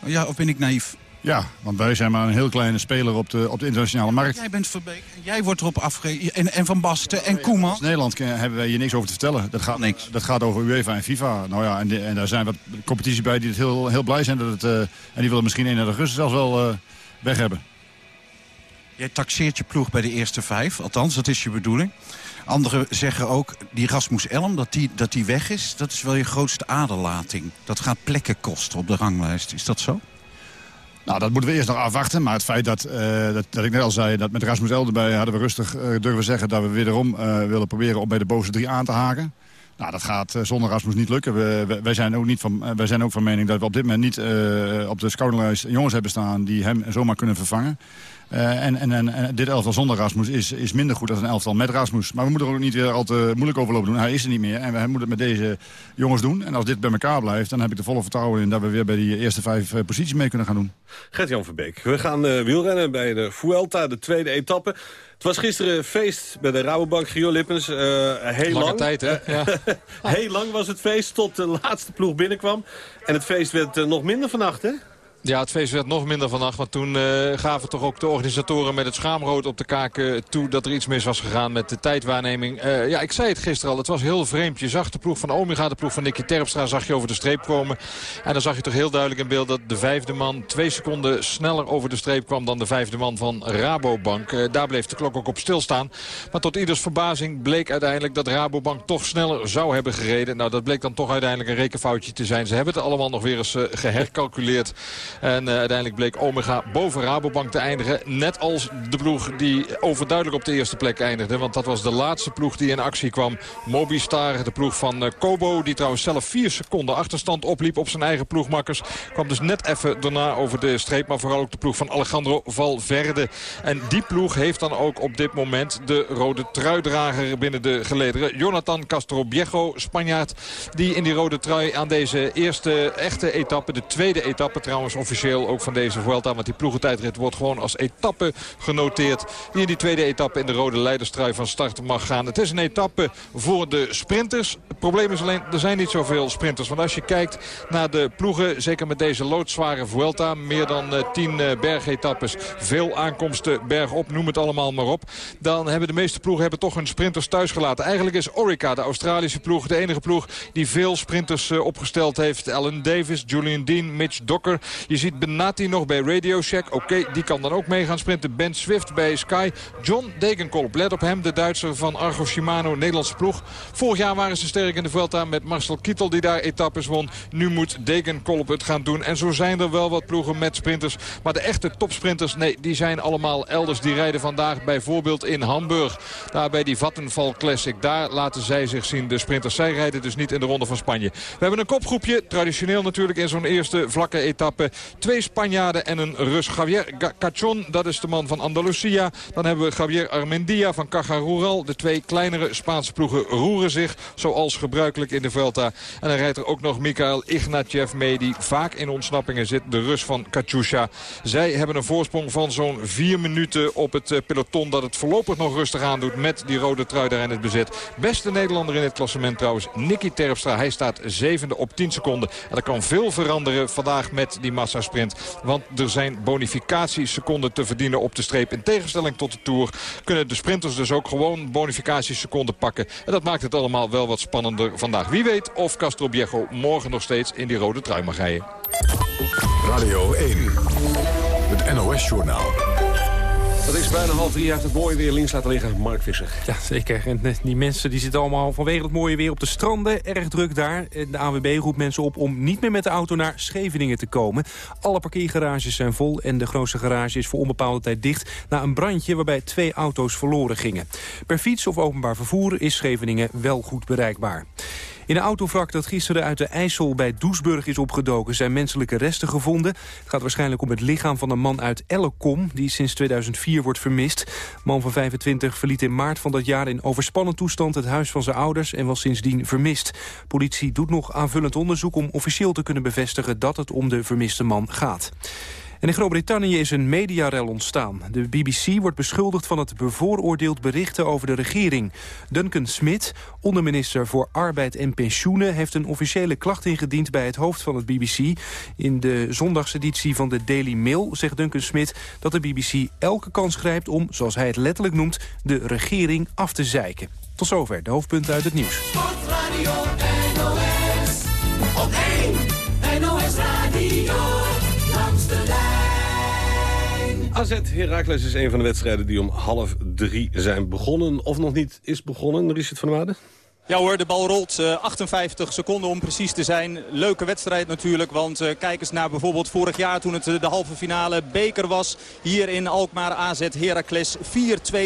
Speaker 22: Ja, of ben ik naïef?
Speaker 23: Ja, want wij zijn maar een heel kleine speler op de, op de internationale markt.
Speaker 22: Jij bent Verbeek en jij wordt erop afgegeven. En, en Van Basten en Koeman.
Speaker 23: Als Nederland hebben wij hier niks over te vertellen. Dat gaat, niks. Dat gaat over UEFA en FIFA. Nou ja, en, en daar zijn wat competities bij die het heel, heel blij zijn. Dat het, uh, en die willen misschien 1 augustus zelfs wel uh, weg hebben.
Speaker 22: Jij taxeert je ploeg bij de eerste vijf. Althans, dat is je bedoeling. Anderen zeggen ook, die Rasmus Elm, dat die, dat die weg is... dat is wel je grootste aderlating. Dat gaat plekken kosten op de ranglijst. Is dat zo?
Speaker 23: Nou, dat moeten we eerst nog afwachten. Maar het feit dat, uh, dat, ik net al zei, dat met Rasmus El erbij hadden we rustig uh, durven zeggen... dat we wederom uh, willen proberen om bij de bovenste drie aan te haken. Nou, dat gaat zonder Rasmus niet lukken. We, wij, zijn ook niet van, wij zijn ook van mening dat we op dit moment niet op de scoutinglijst jongens hebben staan... die hem zomaar kunnen vervangen. Eh, en, en, en, en dit elftal zonder Rasmus is, is minder goed dan een elftal met Rasmus. Maar we moeten er ook niet weer al te moeilijk over lopen doen. Hij is er niet meer en we moeten het met deze jongens doen. En als dit bij elkaar blijft, dan heb ik er volle vertrouwen in... dat we weer bij die eerste vijf eh, posities mee kunnen gaan doen.
Speaker 7: Gert-Jan Verbeek, we gaan uh, wielrennen bij de Vuelta, de tweede etappe. Het was gisteren feest bij de Rabobank, Gio Lippens. Uh, heel
Speaker 24: Lange
Speaker 7: lang.
Speaker 24: tijd, hè? Ja.
Speaker 7: heel lang was het feest tot de laatste ploeg binnenkwam. En het feest werd uh, nog minder vannacht, hè?
Speaker 24: Ja, het feest werd nog minder vannacht. Want toen uh, gaven toch ook de organisatoren met het schaamrood op de kaken toe... dat er iets mis was gegaan met de tijdwaarneming. Uh, ja, ik zei het gisteren al. Het was heel vreemd. Je zag de ploeg van Omega, de ploeg van Nicky Terpstra... zag je over de streep komen. En dan zag je toch heel duidelijk in beeld dat de vijfde man... twee seconden sneller over de streep kwam dan de vijfde man van Rabobank. Uh, daar bleef de klok ook op stilstaan. Maar tot ieders verbazing bleek uiteindelijk dat Rabobank toch sneller zou hebben gereden. Nou, dat bleek dan toch uiteindelijk een rekenfoutje te zijn. Ze hebben het allemaal nog weer eens gehercalculeerd. En uh, uiteindelijk bleek Omega boven Rabobank te eindigen. Net als de ploeg die overduidelijk op de eerste plek eindigde. Want dat was de laatste ploeg die in actie kwam. Mobistar, de ploeg van uh, Kobo. Die trouwens zelf vier seconden achterstand opliep op zijn eigen ploegmakkers. Kwam dus net even daarna over de streep. Maar vooral ook de ploeg van Alejandro Valverde. En die ploeg heeft dan ook op dit moment de rode truidrager binnen de gelederen. Jonathan Castro Spanjaard. Die in die rode trui aan deze eerste echte etappe, de tweede etappe trouwens officieel ook van deze Vuelta. Want die ploegentijdrit wordt gewoon als etappe genoteerd. Die in die tweede etappe in de rode leiderstrui van start mag gaan. Het is een etappe voor de sprinters. Het probleem is alleen, er zijn niet zoveel sprinters. Want als je kijkt naar de ploegen, zeker met deze loodzware Vuelta. Meer dan uh, tien uh, bergetappes. Veel aankomsten bergop, noem het allemaal maar op. Dan hebben de meeste ploegen hebben toch hun sprinters thuis gelaten. Eigenlijk is Orica, de Australische ploeg, de enige ploeg die veel sprinters uh, opgesteld heeft. Alan Davis, Julian Dean, Mitch Docker. Je ziet Benatti nog bij Radio Shack. Oké, die kan dan ook mee gaan sprinten. Ben Swift bij Sky. John Degenkolb, let op hem. De Duitser van Argo Shimano, Nederlandse ploeg. Vorig jaar waren ze sterk in de Vuelta met Marcel Kittel die daar etappes won. Nu moet Degenkolb het gaan doen. En zo zijn er wel wat ploegen met sprinters. Maar de echte topsprinters, nee, die zijn allemaal elders. Die rijden vandaag bijvoorbeeld in Hamburg. Daar bij die Vattenfall Classic. Daar laten zij zich zien. De sprinters, zij rijden dus niet in de ronde van Spanje. We hebben een kopgroepje. Traditioneel natuurlijk in zo'n eerste vlakke etappe. Twee Spanjaarden en een Rus. Javier Cachon, dat is de man van Andalusia. Dan hebben we Javier Armendia van Caja Rural. De twee kleinere Spaanse ploegen roeren zich, zoals gebruikelijk in de Vuelta. En dan rijdt er ook nog Mikhail Ignatjev mee, die vaak in ontsnappingen zit. De Rus van Katusha. Zij hebben een voorsprong van zo'n vier minuten op het peloton... dat het voorlopig nog rustig aandoet met die rode trui daar in het bezit. Beste Nederlander in het klassement trouwens, Nicky Terpstra. Hij staat zevende op 10 seconden. En er kan veel veranderen vandaag met die Want er zijn bonificatieseconden te verdienen op de streep. In tegenstelling tot de Tour kunnen de sprinters dus ook gewoon bonificatieseconden pakken. En dat maakt het allemaal wel wat spannender vandaag. Wie weet of Castro Viejo morgen nog steeds in die rode trui mag rijden.
Speaker 4: Radio 1, het NOS-journaal.
Speaker 5: Dat is bijna half drie. Heeft het mooie weer links laten liggen. Mark Visser.
Speaker 25: Ja, zeker. En die mensen die zitten allemaal vanwege het mooie weer op de stranden. Erg druk daar. De AWB roept mensen op om niet meer met de auto naar Scheveningen te komen. Alle parkeergarages zijn vol en de grootste garage is voor onbepaalde tijd dicht... na een brandje waarbij twee auto's verloren gingen. Per fiets of openbaar vervoer is Scheveningen wel goed bereikbaar. In een autovrak dat gisteren uit de IJssel bij Doesburg is opgedoken... zijn menselijke resten gevonden. Het gaat waarschijnlijk om het lichaam van een man uit Ellekom... die sinds 2004 wordt vermist. Man van 25 verliet in maart van dat jaar in overspannen toestand... het huis van zijn ouders en was sindsdien vermist. Politie doet nog aanvullend onderzoek om officieel te kunnen bevestigen... dat het om de vermiste man gaat. En in Groot-Brittannië is een mediarel ontstaan. De BBC wordt beschuldigd van het bevooroordeeld berichten over de regering. Duncan Smith, onderminister voor Arbeid en Pensioenen... heeft een officiële klacht ingediend bij het hoofd van het BBC. In de zondagseditie van de Daily Mail zegt Duncan Smith... dat de BBC elke kans grijpt om, zoals hij het letterlijk noemt... de regering af te zeiken. Tot zover de hoofdpunten uit het nieuws.
Speaker 10: Sportradio NOS, op 1
Speaker 7: AZ Heracles is een van de wedstrijden die om half drie zijn begonnen. Of nog niet is begonnen, Richard van der Waarden?
Speaker 26: Ja hoor, de bal rolt. Uh, 58 seconden om precies te zijn. Leuke wedstrijd natuurlijk, want uh, kijk eens naar bijvoorbeeld vorig jaar toen het de halve finale beker was. Hier in Alkmaar AZ Heracles 4-2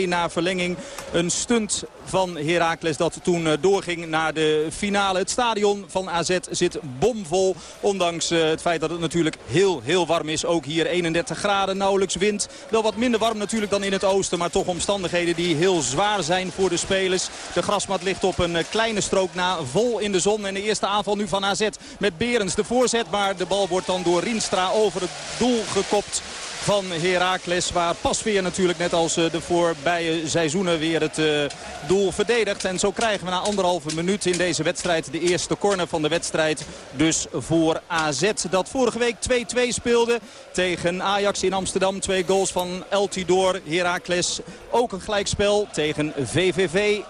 Speaker 26: na verlenging. Een stunt van Heracles dat toen doorging naar de finale. Het stadion van AZ zit bomvol. Ondanks het feit dat het natuurlijk heel, heel warm is. Ook hier 31 graden, nauwelijks wind. Wel wat minder warm natuurlijk dan in het oosten. Maar toch omstandigheden die heel zwaar zijn voor de spelers. De grasmat ligt op een kleine strook na vol in de zon. En de eerste aanval nu van AZ met Berens de voorzet. Maar de bal wordt dan door Rienstra over het doel gekopt van Heracles. Waar Pasveer natuurlijk net als eh, de voorbije seizoenen weer het uh, doel verdedigt. En zo krijgen we na anderhalve minuut in deze wedstrijd de eerste corner van de wedstrijd. Dus voor AZ dat vorige week 2-2 speelde tegen Ajax in Amsterdam. Twee goals van El Tidor. Heracles ook een gelijkspel tegen VVV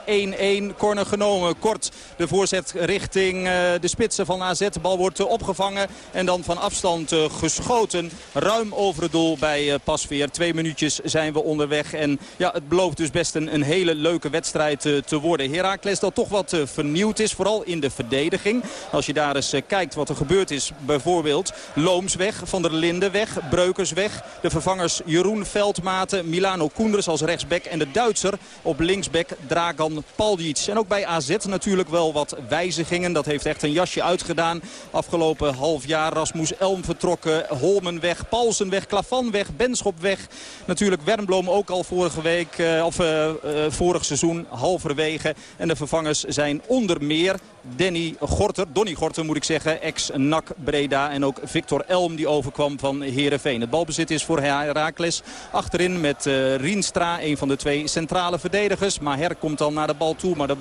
Speaker 26: 1-1. Corner genomen. Kort de voorzet richting uh, de spitsen van AZ. De bal wordt opgevangen en dan van afstand geschoten. Ruim over het doel bij uh, Pasveer. Twee minuutjes zijn we onderweg. En ja, het belooft dus best een, een hele leuke wedstrijd uh, te worden. Heracles dat toch wat uh, vernieuwd is. Vooral in de verdediging. Als je daar eens kijkt wat er gebeurd is. Bijvoorbeeld Looms weg, Van der Linden weg, Breukers weg. De vervangers Jeroen Veldmaten, Milano Koenders als rechtsback. En de Duitser op linksback Dragan Paljic. En ook bij AZ natuurlijk wel wat wijzigingen. Dat heeft echt een jasje uitgedaan. Afgelopen half jaar Rasmus Elm vertrokken. Holmen weg, Paulsen Klavan weg, Benschop weg. Natuurlijk Wernbloem ook al vorige week, uh, of uh, uh, vorig seizoen halverwege. En de vervangers zijn onder meer Danny Gorter, Donny Gorter moet ik zeggen, ex-NAC Breda. En ook Victor Elm die overkwam van Heerenveen. Het balbezit is voor Herakles. Achterin met Rienstra, een van de twee centrale verdedigers. Maher komt dan naar de bal toe, maar de...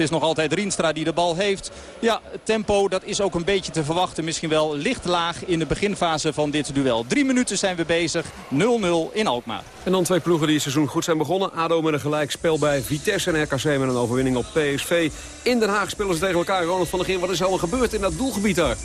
Speaker 26: Het is nog altijd Rienstra die de bal heeft. Ja, het tempo dat is ook een beetje te verwachten. Misschien wel licht laag in de beginfase van dit duel. Drie minuten zijn we bezig. 0-0 in Alkmaar.
Speaker 5: En dan twee ploegen die het seizoen goed zijn begonnen. ADO met een gelijkspel bij Vitesse en RKC met een overwinning op PSV. In Den Haag spelen ze tegen elkaar. Ronald van der Geer, wat is er allemaal gebeurd in dat doelgebied daar?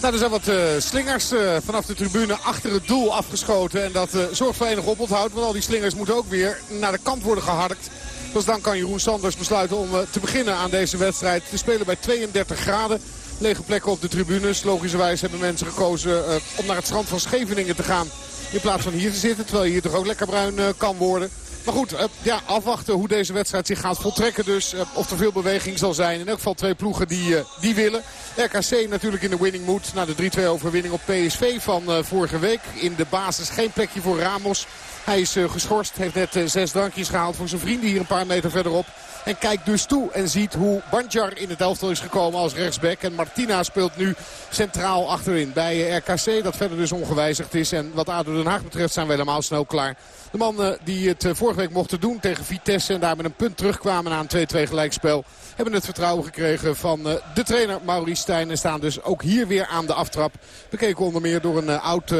Speaker 27: Nou, er zijn wat uh, slingers uh, vanaf de tribune achter het doel afgeschoten. En dat uh, zorgt voor enig oponthoud. Want al die slingers moeten ook weer naar de kant worden geharkt. Dus dan kan Jeroen Sanders besluiten om te beginnen aan deze wedstrijd. Te spelen bij 32 graden. Lege plekken op de tribunes. Logischerwijs hebben mensen gekozen om naar het strand van Scheveningen te gaan. In plaats van hier te zitten. Terwijl je hier toch ook lekker bruin kan worden. Maar goed, ja, afwachten hoe deze wedstrijd zich gaat voltrekken. Dus of er veel beweging zal zijn. In elk geval twee ploegen die, die willen. RKC natuurlijk in de winning mood. Na de 3-2 overwinning op PSV van vorige week. In de basis geen plekje voor Ramos. Hij is geschorst. Heeft net zes drankjes gehaald voor zijn vrienden hier een paar meter verderop. En kijkt dus toe en ziet hoe Banjar in het elftal is gekomen als rechtsback. En Martina speelt nu centraal achterin bij RKC. Dat verder dus ongewijzigd is. En wat ADO Den Haag betreft zijn we helemaal snel klaar. De mannen die het vorige week mochten doen tegen Vitesse en daar met een punt terugkwamen na een 2-2 gelijkspel. Hebben het vertrouwen gekregen van de trainer Maurice Stijn. En staan dus ook hier weer aan de aftrap. Bekeken onder meer door een oud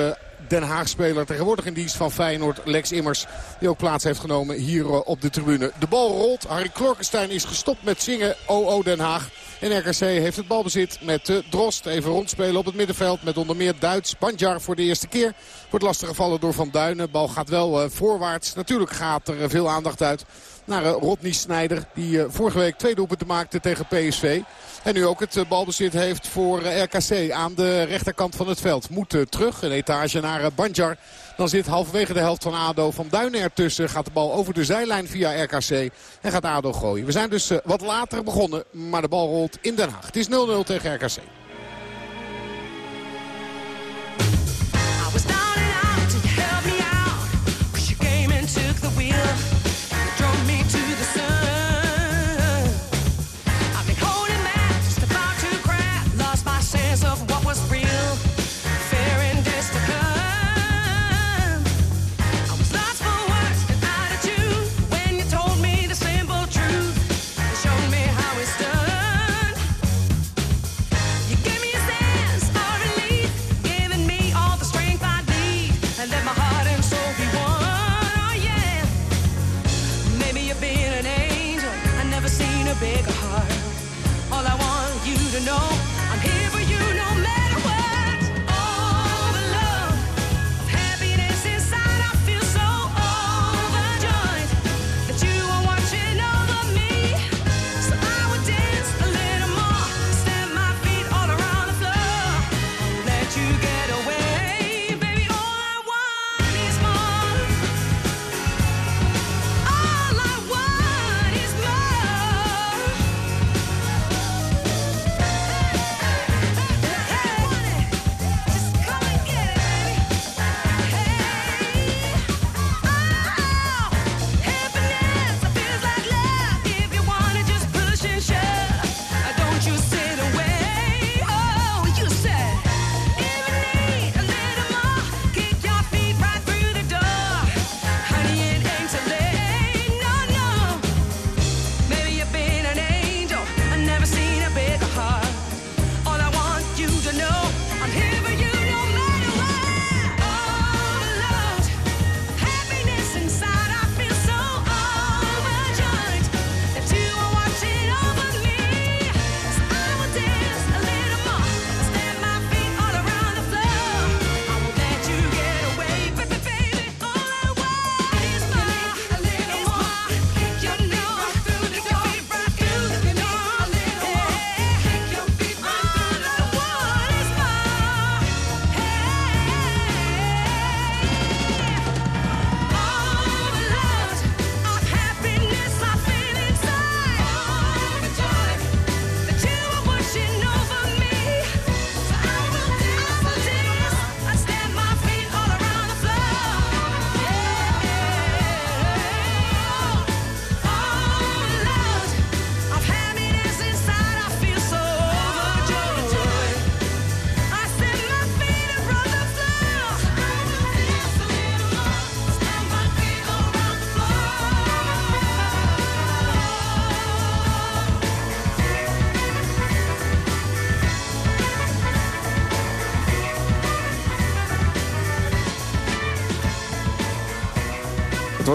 Speaker 27: Den Haag-speler. Tegenwoordig in dienst van Feyenoord, Lex Immers. Die ook plaats heeft genomen hier op de tribune. De bal rolt. Harry Klorkenstein is gestopt met zingen. OO Den Haag. En RKC heeft het balbezit met uh, Drost. Even rondspelen op het middenveld met onder meer Duits. Bandjar voor de eerste keer. Wordt lastig gevallen door Van Duinen. Bal gaat wel voorwaarts. Natuurlijk gaat er veel aandacht uit naar Rodney Snijder. Die vorige week twee doelpunten maakte tegen PSV. En nu ook het balbezit heeft voor RKC aan de rechterkant van het veld. Moet terug, een etage naar Bandjar. Dan zit halverwege de helft van ADO van Duinen ertussen. Gaat de bal over de zijlijn via RKC. En gaat ADO gooien. We zijn dus wat later begonnen. Maar de bal rolt in Den Haag. Het is 0-0 tegen RKC.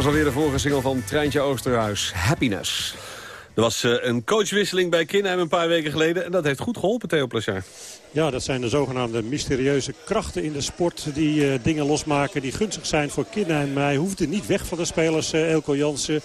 Speaker 5: Was alweer de vorige single van Treintje Oosterhuis. Happiness.
Speaker 7: Er was eh, een coachwisseling bij Kinheim een paar weken geleden. En dat heeft goed geholpen, Theo Plachard.
Speaker 8: Ja, dat zijn de zogenaamde mysterieuze krachten in de sport die uh, dingen losmaken die gunstig zijn voor Kinheim. Hij hoefde niet weg van de spelers, uh, Elko Jansen.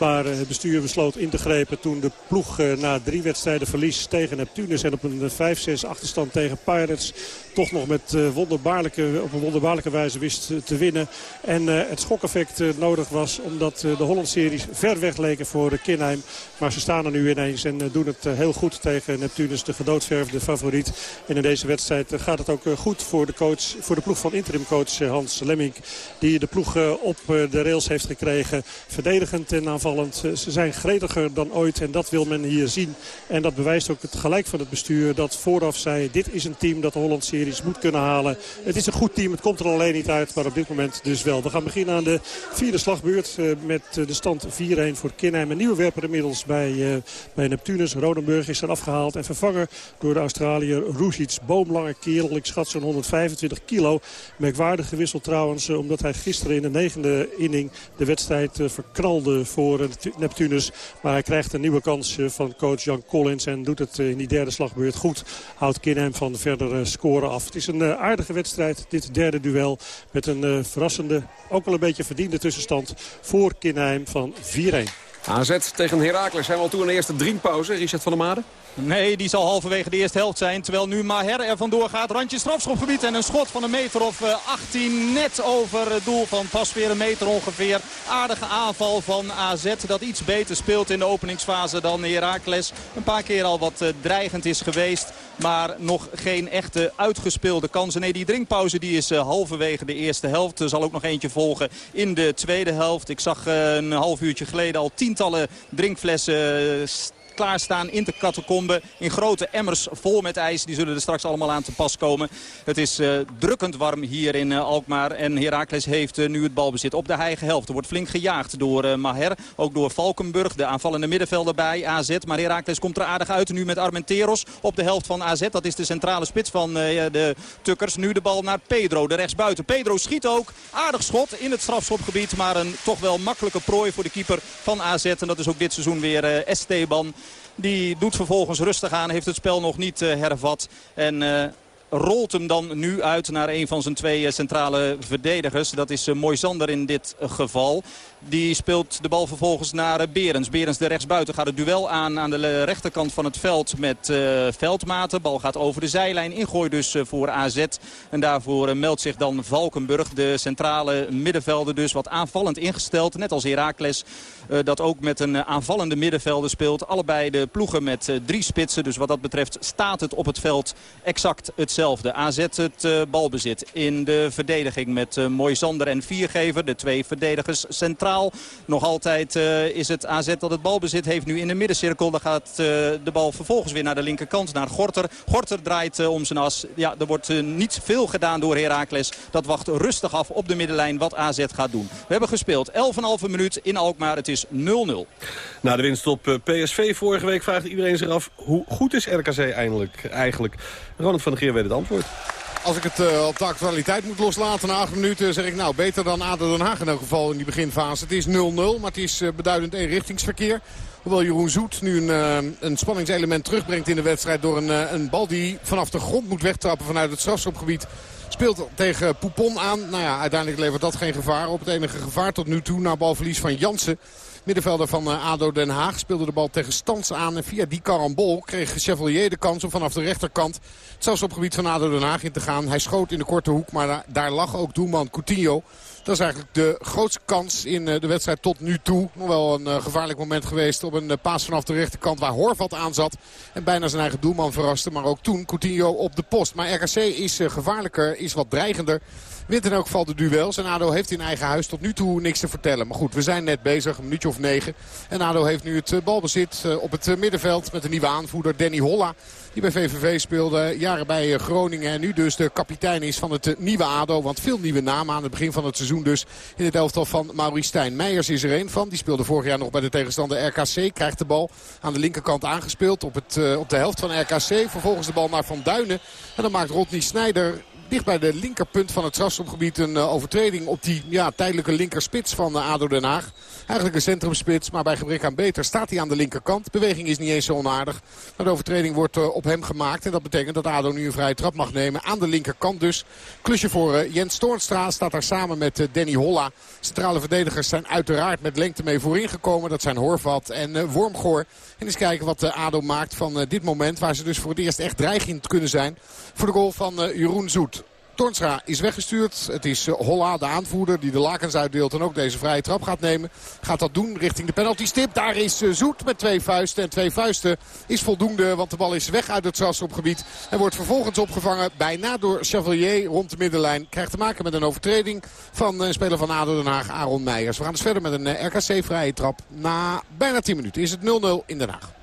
Speaker 8: Maar uh, het bestuur besloot in te grepen toen de ploeg na drie wedstrijden verlies tegen Neptunus en op een 5-6 achterstand tegen Pirates toch nog met wonderbaarlijke, op een wonderbaarlijke wijze wist te winnen. En het schokeffect nodig was omdat de Holland-series ver weg leken voor Kinheim. Maar ze staan er nu ineens en doen het heel goed tegen Neptunus, de gedoodverfde favoriet. En in deze wedstrijd gaat het ook goed voor de, coach, voor de ploeg van interimcoach Hans Lemming. Die de ploeg op de rails heeft gekregen. Verdedigend en aanvallend. Ze zijn gretiger dan ooit en dat wil men hier zien. En dat bewijst ook het gelijk van het bestuur. Dat vooraf zei dit is een team dat de Holland Series moet kunnen halen. Het is een goed team. Het komt er alleen niet uit. Maar op dit moment dus wel. We gaan beginnen aan de vierde slagbeurt. Met de stand 4-1 voor Kinheim. Een nieuwe werper inmiddels bij, bij Neptunus. Rodenburg is er afgehaald en vervangen door de Australiër iets boomlange kerel. Ik schat zo'n 125 kilo. Merkwaardig gewisseld trouwens. Eh, omdat hij gisteren in de negende inning de wedstrijd eh, verknalde voor Neptunus. Maar hij krijgt een nieuwe kans eh, van coach Jan Collins. En doet het in die derde slagbeurt goed. Houdt Kinheim van verdere scoren af. Het is een aardige wedstrijd. Dit derde duel met een verrassende, ook wel een beetje verdiende tussenstand voor Kinheim van 4-1.
Speaker 5: AZ tegen Heracles. Zijn we al toe in de eerste drinkpauze. Richard van der Made.
Speaker 26: Nee, die zal halverwege de eerste helft zijn. Terwijl nu Maher er vandoor gaat. Randje strafschopgebied en een schot van een meter of 18 net over het doel van pas weer een meter ongeveer. Aardige aanval van AZ dat iets beter speelt in de openingsfase dan Heracles. Een paar keer al wat dreigend is geweest. Maar nog geen echte uitgespeelde kansen. Nee, die drinkpauze die is halverwege de eerste helft. Er zal ook nog eentje volgen in de tweede helft. Ik zag een half uurtje geleden al tientallen drinkflessen klaarstaan in de catacombe. In grote emmers vol met ijs. Die zullen er straks allemaal aan te pas komen. Het is uh, drukkend warm hier in uh, Alkmaar. En Heracles heeft uh, nu het balbezit op de heilige helft. Er wordt flink gejaagd door Maher. Ook door Valkenburg. De aanvallende middenvelder bij AZ. Maar Heracles komt er aardig uit nu met Armenteros op de helft van AZ. Dat is de centrale spits van de Tukkers. Nu de bal naar Pedro, de rechtsbuiten. Pedro schiet ook. Aardig schot in het strafschopgebied. Maar een toch wel makkelijke prooi voor de keeper van AZ. En dat is ook dit seizoen weer Esteban. Die doet vervolgens rustig aan. Heeft het spel nog niet uh, hervat. En... Uh, rolt hem dan nu uit naar een van zijn twee centrale verdedigers. Dat is Moisander in dit geval. Die speelt de bal vervolgens naar Berens. Berens de rechtsbuiten gaat het duel aan aan de rechterkant van het veld met uh, Veldmaten. Bal gaat over de zijlijn. Ingooi dus uh, voor AZ. En daarvoor meldt zich dan Valkenburg. De centrale middenvelder dus wat aanvallend ingesteld. Net als Heracles dat ook met een aanvallende middenvelder speelt. Allebei de ploegen met drie spitsen. Dus wat dat betreft staat het op het veld exact hetzelfde. AZ het balbezit in de verdediging met Moisander en Viergever. De twee verdedigers centraal. Nog altijd uh, is het AZ dat het balbezit heeft nu in de middencirkel. Dan gaat uh, de bal vervolgens weer naar de linkerkant, naar Gorter. Gorter draait uh, om zijn as. Ja, er wordt niet veel gedaan door Heracles. Dat wacht rustig af op de middenlijn wat AZ gaat doen. We hebben gespeeld 11,5 minuut in Alkmaar. Het is 0-0.
Speaker 7: Na de winst op PSV vorige week vraagt iedereen zich af... hoe goed is RKC eindelijk, eigenlijk? Ronald van der Geer weet het antwoord.
Speaker 27: Als ik het uh, op de actualiteit moet loslaten na acht minuten... zeg ik nou beter dan ADO Den Haag in elk geval in die beginfase. Het is 0-0, maar het is uh, beduidend eenrichtingsverkeer. Hoewel Jeroen Zoet nu een, uh, een spanningselement terugbrengt in de wedstrijd... door een, een bal die vanaf de grond moet wegtrappen vanuit het strafschopgebied. Speelt tegen Poupon aan. Nou ja, uiteindelijk levert dat geen gevaar op. Het enige gevaar tot nu toe na balverlies van Jansen. Middenvelder van ADO Den Haag speelde de bal tegen Stans aan. En via die karambol kreeg Chevalier de kans om vanaf de rechterkant... zelfs op gebied van ADO Den Haag in te gaan. Hij schoot in de korte hoek, maar daar, lag ook doelman Coutinho. Dat is eigenlijk de grootste kans in de wedstrijd tot nu toe. Nog wel een gevaarlijk moment geweest op een paas vanaf de rechterkant waar Horvat aan zat. En bijna zijn eigen doelman verraste. Maar ook toen Coutinho op de post. Maar RKC is gevaarlijker, is wat dreigender. Wint in elk geval de duels. En ADO heeft in eigen huis tot nu toe niks te vertellen. Maar goed, we zijn net bezig, een minuutje of negen. En ADO heeft nu het balbezit op het middenveld met de nieuwe aanvoerder Danny Holla. Die bij VVV speelde, jaren bij Groningen. En nu dus de kapitein is van het nieuwe ADO. Want veel nieuwe namen aan het begin van het seizoen dus. In het elftal van Maurice Stijn. Meijers is er een van. Die speelde vorig jaar nog bij de tegenstander RKC. Krijgt de bal aan de linkerkant aangespeeld op, het, op de helft van RKC. Vervolgens de bal naar Van Duinen. En dan maakt Rodney Snijder dicht bij de linkerpunt van het strafschopgebied. Een uh, overtreding op die ja, tijdelijke linkerspits van uh, ADO Den Haag. Eigenlijk een centrumspits, maar bij gebrek aan beter staat hij aan de linkerkant. Beweging is niet eens zo onaardig. Maar de overtreding wordt uh, op hem gemaakt. En dat betekent dat ADO nu een vrije trap mag nemen. Aan de linkerkant dus. Klusje voor Jens Toornstra staat daar samen met Danny Holla. Centrale verdedigers zijn uiteraard met lengte mee voorin gekomen. Dat zijn Horvat en Wormgoor. En eens kijken wat ADO maakt van dit moment. Waar ze dus voor het eerst echt dreiging kunnen zijn. Voor de goal van Jeroen Zoet. Tornstra is weggestuurd. Het is Holla, de aanvoerder, die de lakens uitdeelt en ook deze vrije trap gaat nemen. Gaat dat doen richting de penaltystip. Daar is Zoet met twee vuisten. En twee vuisten is voldoende, want de bal is weg uit het strafschopgebied. En wordt vervolgens opgevangen bijna door Chevalier rond de middenlijn. Krijgt te maken met een overtreding van een speler van ADO Den Haag, Aaron Meijers. We gaan dus verder met een RKC-vrije trap. Na bijna 10 minuten is het 0-0 in Den Haag.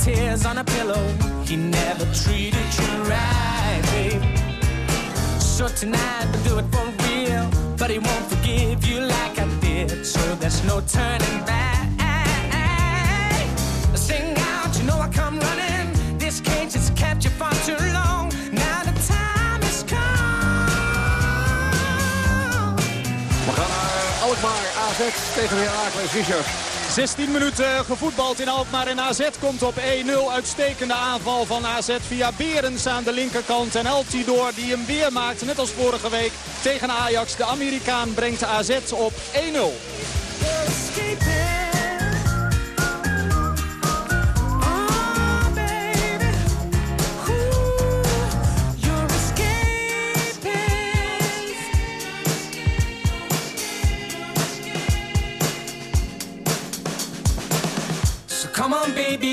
Speaker 10: Tears on a pillow. He never treated you right, babe. So tonight we'll do it for real. But he won't forgive you like I did. So there's no turning back. Sing out, you know I come running. This cage has kept you far too long. Now the time has come.
Speaker 5: We gaan naar Alkmaar, AZ tegen Herakles Richard.
Speaker 26: 16 minuten gevoetbald in Alkmaar en AZ komt op 1-0. Uitstekende aanval van AZ via Berens aan de linkerkant. En Altidor die hem weer maakt, net als vorige week tegen Ajax. De Amerikaan brengt AZ op 1-0.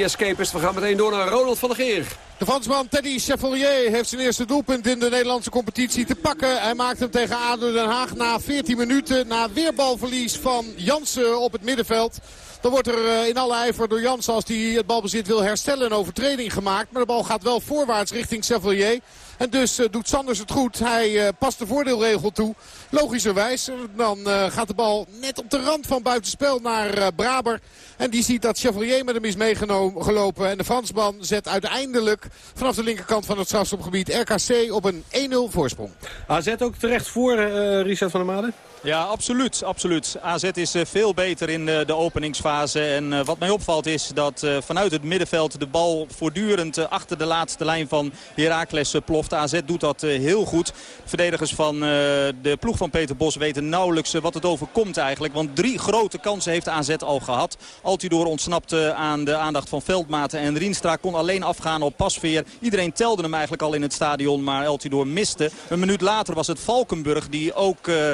Speaker 5: We gaan meteen door naar Ronald van der Geer.
Speaker 27: De Fransman Teddy Chevalier heeft zijn eerste doelpunt in de Nederlandse competitie te pakken. Hij maakt hem tegen ADO Den Haag na 14 minuten. Na weerbalverlies van Jansen op het middenveld. Dan wordt er eh, in alle ijver door Jansen als hij het balbezit wil herstellen een overtreding gemaakt. Maar de bal gaat wel voorwaarts richting Chevalier. En dus uh, doet Sanders het goed. Hij uh, past de voordeelregel toe. Logischerwijs. Dan uh, gaat de bal net op de rand van buitenspel naar Braber. En die ziet dat Chevalier met hem is meegelopen. En de Fransman zet uiteindelijk vanaf de linkerkant van het strafschopgebied RKC op een 1-0 voorsprong.
Speaker 5: AZ ook terecht voor Richard van der Made?
Speaker 26: Ja, absoluut. absoluut. AZ is veel beter in de openingsfase. En wat mij opvalt is dat vanuit het middenveld de bal voortdurend achter de laatste lijn van Heracles ploft. AZ doet dat heel goed. Verdedigers van de ploeg van Peter Bos weten nauwelijks wat het overkomt eigenlijk. Want drie grote kansen heeft AZ al gehad. Altidoor ontsnapte aan de aandacht van Veldmaten en Rienstra kon alleen afgaan op Pasveer. Iedereen telde hem eigenlijk al in het stadion, maar Altidoor miste. Een minuut later was het Valkenburg die ook uh,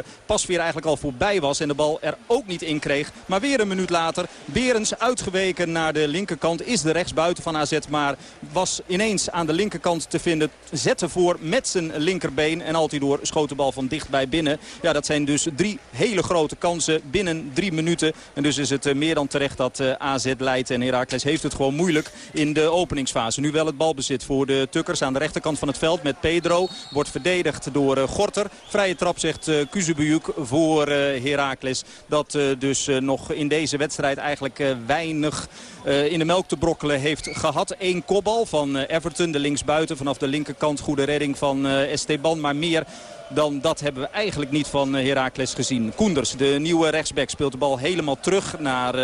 Speaker 26: Eigenlijk al voorbij was en de bal er ook niet in kreeg. Maar weer een minuut later, Berens uitgeweken naar de linkerkant, is de rechtsbuiten van AZ, maar was ineens aan de linkerkant te vinden. Zette voor met zijn linkerbeen en Altidoor schoot de bal van dichtbij binnen. Ja, dat zijn dus drie hele grote kansen binnen drie minuten. En dus is het uh, meer dan terecht dat uh, AZ leidt. En Heracles heeft het gewoon moeilijk in de openingsfase. Nu wel het balbezit voor de Tukkers aan de rechterkant van het veld met Pedro. Wordt verdedigd door uh, Gorter. Vrije trap zegt Kuzebujuk voor Heracles. Dat dus nog in deze wedstrijd eigenlijk weinig in de melk te brokkelen heeft gehad. Eén kopbal van Everton, de linksbuiten. Vanaf de linkerkant goede redding van Esteban. Maar meer dan dat hebben we eigenlijk niet van Heracles gezien. Koenders, de nieuwe rechtsback, speelt de bal helemaal terug naar...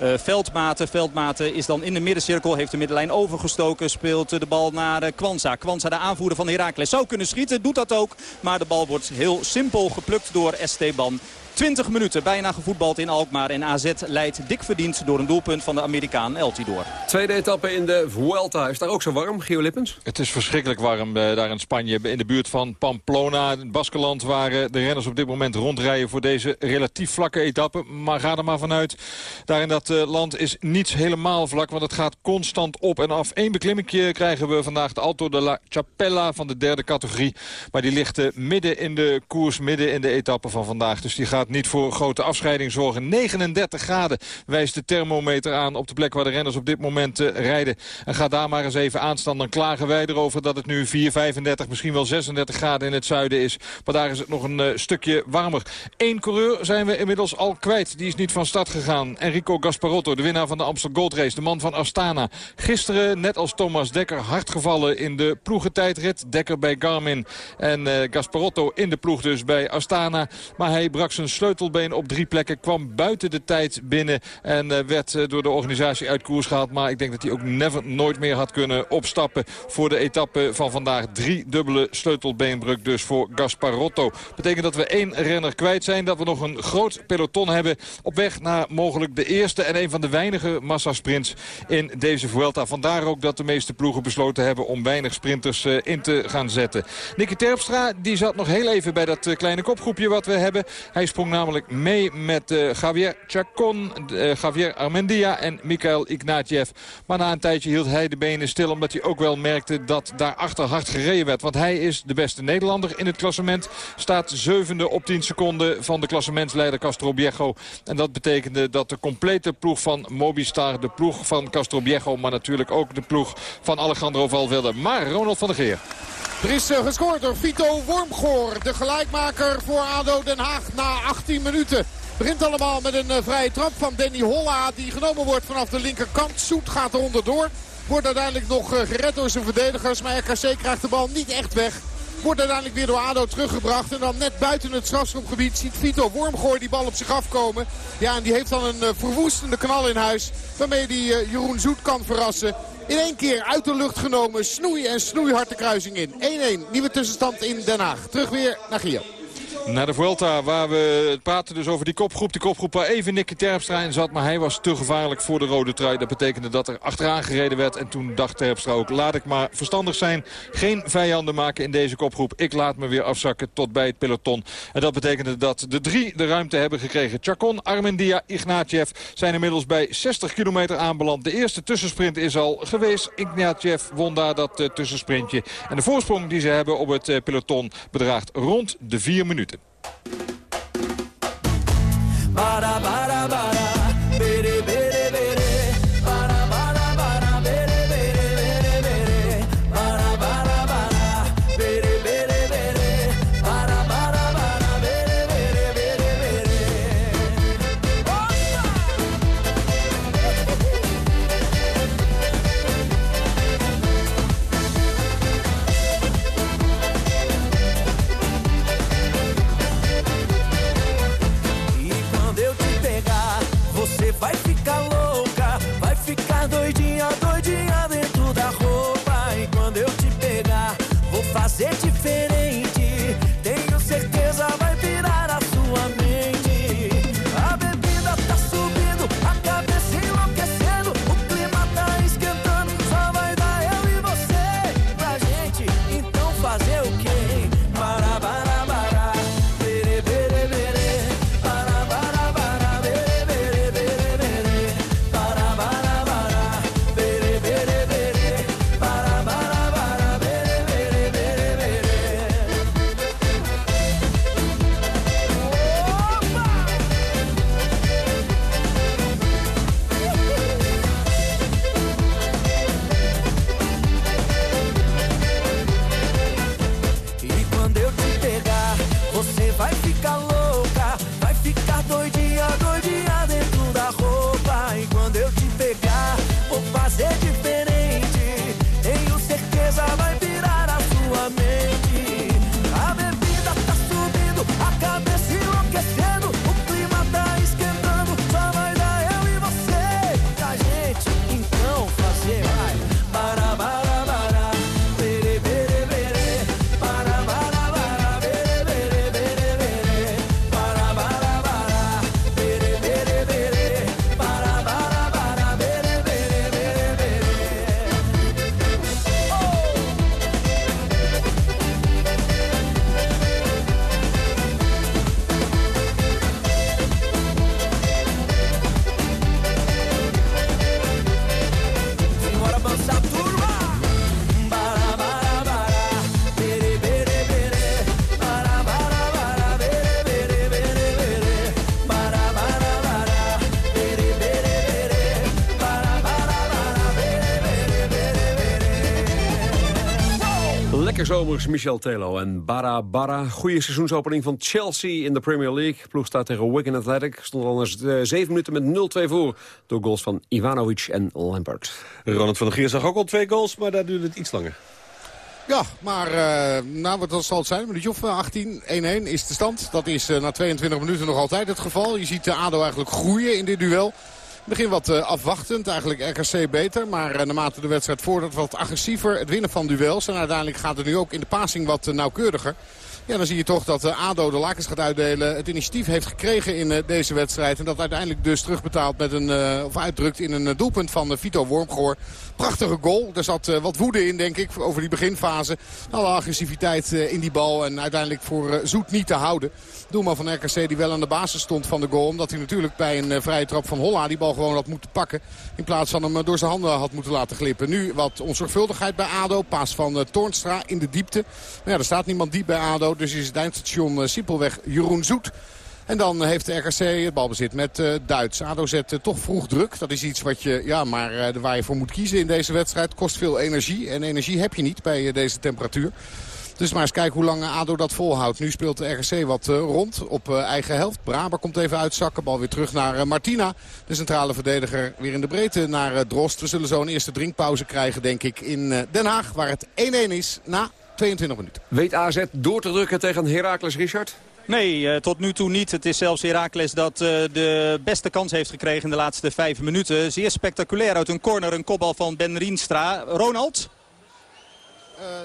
Speaker 26: Veldmaten. Veldmaten is dan in de middencirkel. Heeft de middenlijn overgestoken. Speelt de bal naar uh, Kwanza. Kwanza de aanvoerder van Heracles. Zou kunnen schieten. Doet dat ook. Maar de bal wordt heel simpel geplukt door Esteban. 20 minuten bijna gevoetbald in Alkmaar. En AZ leidt dik verdiend door een doelpunt van de Amerikaan Eltidoor.
Speaker 5: Tweede etappe in de Vuelta. Is daar ook zo warm, Gio Lippens?
Speaker 28: Het is verschrikkelijk warm uh, daar in Spanje. In de buurt van Pamplona, het Baskeland... waar uh, de renners op dit moment rondrijden voor deze relatief vlakke etappe. Maar ga er maar vanuit. Daar in dat uh, land is niets helemaal vlak. Want het gaat constant op en af. Eén beklimmingje krijgen we vandaag. De Alto de la Chapella van de derde categorie. Maar die ligt midden in de koers, midden in de etappe van vandaag. Dus die gaat niet voor grote afscheiding zorgen. 39 graden wijst de thermometer aan op de plek waar de renners op dit moment uh, rijden. En ga daar maar eens even aanstaan. Dan klagen wij erover dat het nu 4, 35, misschien wel 36 graden in het zuiden is. Maar daar is het nog een uh, stukje warmer. Eén coureur zijn we inmiddels al kwijt. Die is niet van start gegaan. Enrico Gasparotto, de winnaar van de Amsterdam Gold Race. De man van Astana. Gisteren, net als Thomas Dekker, hard gevallen in de ploegentijdrit. Dekker bij Garmin en uh, Gasparotto in de ploeg dus bij Astana. Maar hij brak zijn sleutelbeen op drie plekken. Kwam buiten de tijd binnen en uh, werd uh, door de organisatie uit koers gehaald. Maar ik denk dat hij ook never, nooit meer had kunnen opstappen voor de etappe van vandaag. Drie dubbele sleutelbeenbruk dus voor Gasparotto. Betekent dat we één renner kwijt zijn. Dat we nog een groot peloton hebben op weg naar mogelijk de eerste en een van de weinige massasprints in deze Vuelta. Vandaar ook dat de meeste ploegen besloten hebben om weinig sprinters uh, in te gaan zetten. Nicky Terpstra die zat nog heel even bij dat kleine kopgroepje wat we hebben. Hij sprong namelijk mee met uh, Javier Chacon, uh, Javier Armendia en Mikhail Ignatiev. Maar na een tijdje hield hij de benen stil omdat hij ook wel merkte dat daarachter hard gereden werd. Want hij is de beste Nederlander in het klassement. Staat zevende op 10 seconden van de klassementsleider Castro En dat betekende dat de complete ploeg van Mobistar, de ploeg van Castro maar natuurlijk ook de ploeg van Alejandro Valverde. Maar Ronald van der Geer.
Speaker 27: Er is uh, gescoord door Vito Wormgoor, de gelijkmaker voor ADO Den Haag na 18 minuten. Begint allemaal met een uh, vrije trap van Danny Holla die genomen wordt vanaf de linkerkant. Soet gaat er onderdoor. Wordt uiteindelijk nog uh, gered door zijn verdedigers, maar RKC krijgt de bal niet echt weg. Wordt uiteindelijk weer door ADO teruggebracht. En dan net buiten het strafschopgebied ziet Vito Wormgoor die bal op zich afkomen. Ja, en die heeft dan een uh, verwoestende knal in huis. Waarmee die Jeroen Zoet kan verrassen. In één keer uit de lucht genomen. Snoei en snoeihard de kruising in. 1-1. Nieuwe tussenstand in Den Haag. Terug weer naar Gio.
Speaker 28: Naar de Vuelta, waar we praten dus over die kopgroep. Die kopgroep waar even Nicky Terpstra in zat. Maar hij was te gevaarlijk voor de rode trui. Dat betekende dat er achteraan gereden werd. En toen dacht Terpstra ook, laat ik maar verstandig zijn. Geen vijanden maken in deze kopgroep. Ik laat me weer afzakken tot bij het peloton. En dat betekende dat de drie de ruimte hebben gekregen. Chacon, Armendia, Ignatiev zijn inmiddels bij 60 kilometer aanbeland. De eerste tussensprint is al geweest. Ignatiev won daar dat uh, tussensprintje. En de voorsprong die ze hebben op het uh, peloton bedraagt rond de vier minuten.
Speaker 29: Bara, bara, bara,
Speaker 5: zomers, Michel Telo en Bara Bara. Goede seizoensopening van Chelsea in de Premier League. Ploeg staat tegen Wigan Athletic. Stond al eens eh, zeven minuten met 0-2 voor. Door goals van Ivanovic en Lampard.
Speaker 7: Ronald van der Geer zag ook al twee goals, maar daar duurde het iets langer.
Speaker 27: Ja, maar eh, nou, wat dat zal het zijn, een minuutje of 18, 1-1 is de stand. Dat is eh, na 22 minuten nog altijd het geval. Je ziet de ADO eigenlijk groeien in dit duel. Begin wat eh, afwachtend, eigenlijk RKC beter. Maar eh, naarmate de wedstrijd voordat wat agressiever. Het winnen van duels. En uiteindelijk gaat het nu ook in de passing wat eh, nauwkeuriger. Ja, dan zie je toch dat eh, ADO de lakens gaat uitdelen. Het initiatief heeft gekregen in eh, deze wedstrijd. En dat uiteindelijk dus terugbetaalt met een, eh, of uitdrukt in een doelpunt van Vito Wormgoor. Prachtige goal. Er zat wat woede in, denk ik, over die beginfase. Alle agressiviteit in die bal. En uiteindelijk voor Zoet niet te houden. Doelman van RKC die wel aan de basis stond van de goal. Omdat hij natuurlijk bij een vrije trap van Holla die bal gewoon had moeten pakken. In plaats van hem door zijn handen had moeten laten glippen. Nu wat onzorgvuldigheid bij ADO. Paas van Toornstra in de diepte. Maar ja, er staat niemand diep bij ADO. Dus is het eindstation eh, simpelweg Jeroen Zoet. En dan heeft de RKC het balbezit met eh, Duits. ADO zet eh, toch vroeg druk. Dat is iets wat je, ja, maar, waar je voor moet kiezen in deze wedstrijd. Kost veel energie. En energie heb je niet bij deze temperatuur. Dus maar eens kijken hoe lang ADO dat volhoudt. Nu speelt de RKC wat rond op eigen helft. Braber komt even uitzakken. Bal weer terug naar Martina. De centrale verdediger weer in de breedte naar Drost. We zullen zo een eerste drinkpauze krijgen denk ik in Den Haag. Waar het 1-1 is na 22 minuten.
Speaker 5: Weet AZ door te drukken tegen Heracles Richard?
Speaker 26: Nee, eh, tot nu toe niet. Het is zelfs Heracles dat eh, de beste kans heeft gekregen in de laatste vijf minuten. Zeer spectaculair uit een corner, een kopbal van Ben Rienstra. Ronald?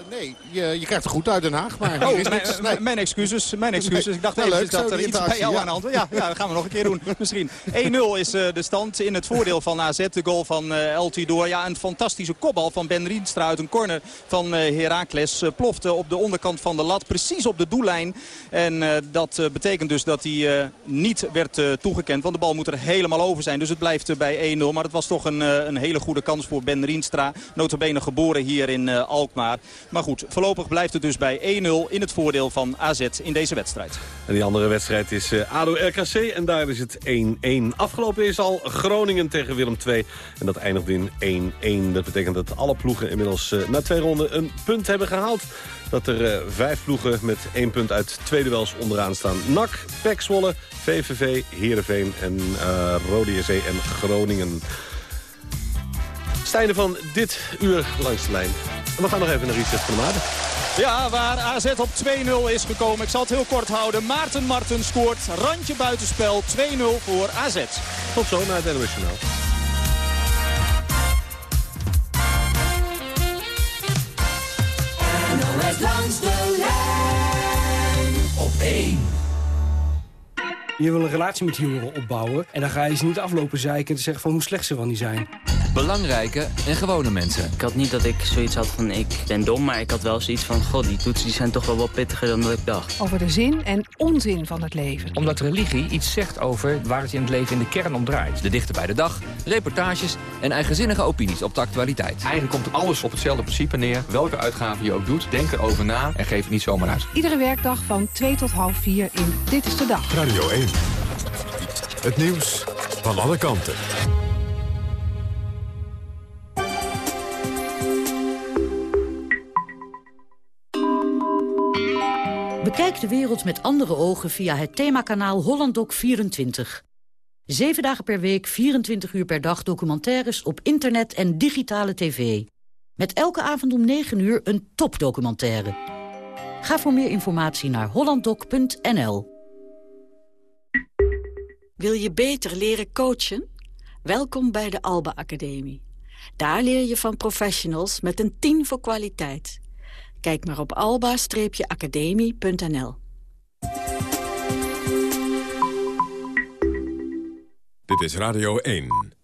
Speaker 27: Nee, je, je krijgt het goed uit Den Haag, maar
Speaker 26: Oh,
Speaker 27: is
Speaker 26: mijn,
Speaker 27: niks.
Speaker 26: mijn- mijn excuses, mijn excuses. Ik dacht
Speaker 27: Nou,
Speaker 26: even
Speaker 27: leuk,
Speaker 26: dat er iets bij jou
Speaker 27: ja.
Speaker 26: aan de hand was. Ja, ja, dat gaan we nog een keer doen, misschien. 1-0 is eh, de stand in het voordeel van AZ. De goal van eh El Tidor. Ja, een fantastische kopbal van Ben Rienstra uit een corner van eh Heracles. eh, plofte op de onderkant van de lat, precies op de doellijn. En eh, dat eh, betekent dus dat hij eh, niet werd eh, toegekend. Want de bal moet er helemaal over zijn. Dus het blijft eh, bij 1-0. Maar het was toch een, eh, een hele goede kans voor Ben Rienstra. Notabene geboren hier in eh, Alkmaar. Maar goed, voorlopig blijft het dus bij 1-0 in het voordeel van AZ in deze wedstrijd.
Speaker 7: En die andere wedstrijd is eh, ADO-RKC en daar is het 1-1. Afgelopen is al Groningen tegen Willem II. En dat eindigt in 1-1. Dat betekent dat alle ploegen inmiddels eh, na twee ronden een punt hebben gehaald. Dat er eh, vijf ploegen met één punt uit twee duels onderaan staan. NAC, PEC VVV, Heerenveen en eh Rode JC en Groningen. Stijnen van dit uur langs de lijn. En we gaan nog even naar Richard van der Maarden.
Speaker 26: Ja, waar AZ op 2-0 is gekomen. Ik zal het heel kort houden. Maarten Marten scoort. Randje buitenspel. 2-0 voor AZ.
Speaker 7: Tot zo naar het NOS Journaal.
Speaker 10: NOS langs de lijn op 1.
Speaker 30: Je wil een relatie met jongeren opbouwen en dan ga je ze niet aflopen zeiken en zeggen van hoe slecht ze wel niet zijn.
Speaker 31: Belangrijke en gewone mensen.
Speaker 32: Ik had niet dat ik zoiets had van ik ben dom, maar ik had wel zoiets van... god, die toetsen die zijn toch wel wat pittiger dan dat ik dacht.
Speaker 33: Over de zin en onzin van het leven.
Speaker 34: Omdat religie iets zegt over waar het in het leven in de kern om draait.
Speaker 31: De dichter bij de dag, reportages en eigenzinnige opinies op de actualiteit.
Speaker 34: Eigenlijk komt alles op hetzelfde principe neer. Welke uitgave je ook doet, denk erover na en geef het niet zomaar uit.
Speaker 33: Iedere werkdag van 2 tot half 4 in Dit is de Dag.
Speaker 4: Radio 1. Het nieuws van alle kanten.
Speaker 35: Bekijk de wereld met andere ogen via het themakanaal HollandDoc24. Zeven dagen per week, 24 uur per dag documentaires op internet en digitale tv. Met elke avond om 9 uur een topdocumentaire. Ga voor meer informatie naar hollanddoc.nl.
Speaker 36: Wil je beter leren coachen? Welkom bij de Alba Academie. Daar leer je van professionals met een 10 voor kwaliteit. Kijk maar op alba-academie.nl.
Speaker 4: Dit is Radio 1.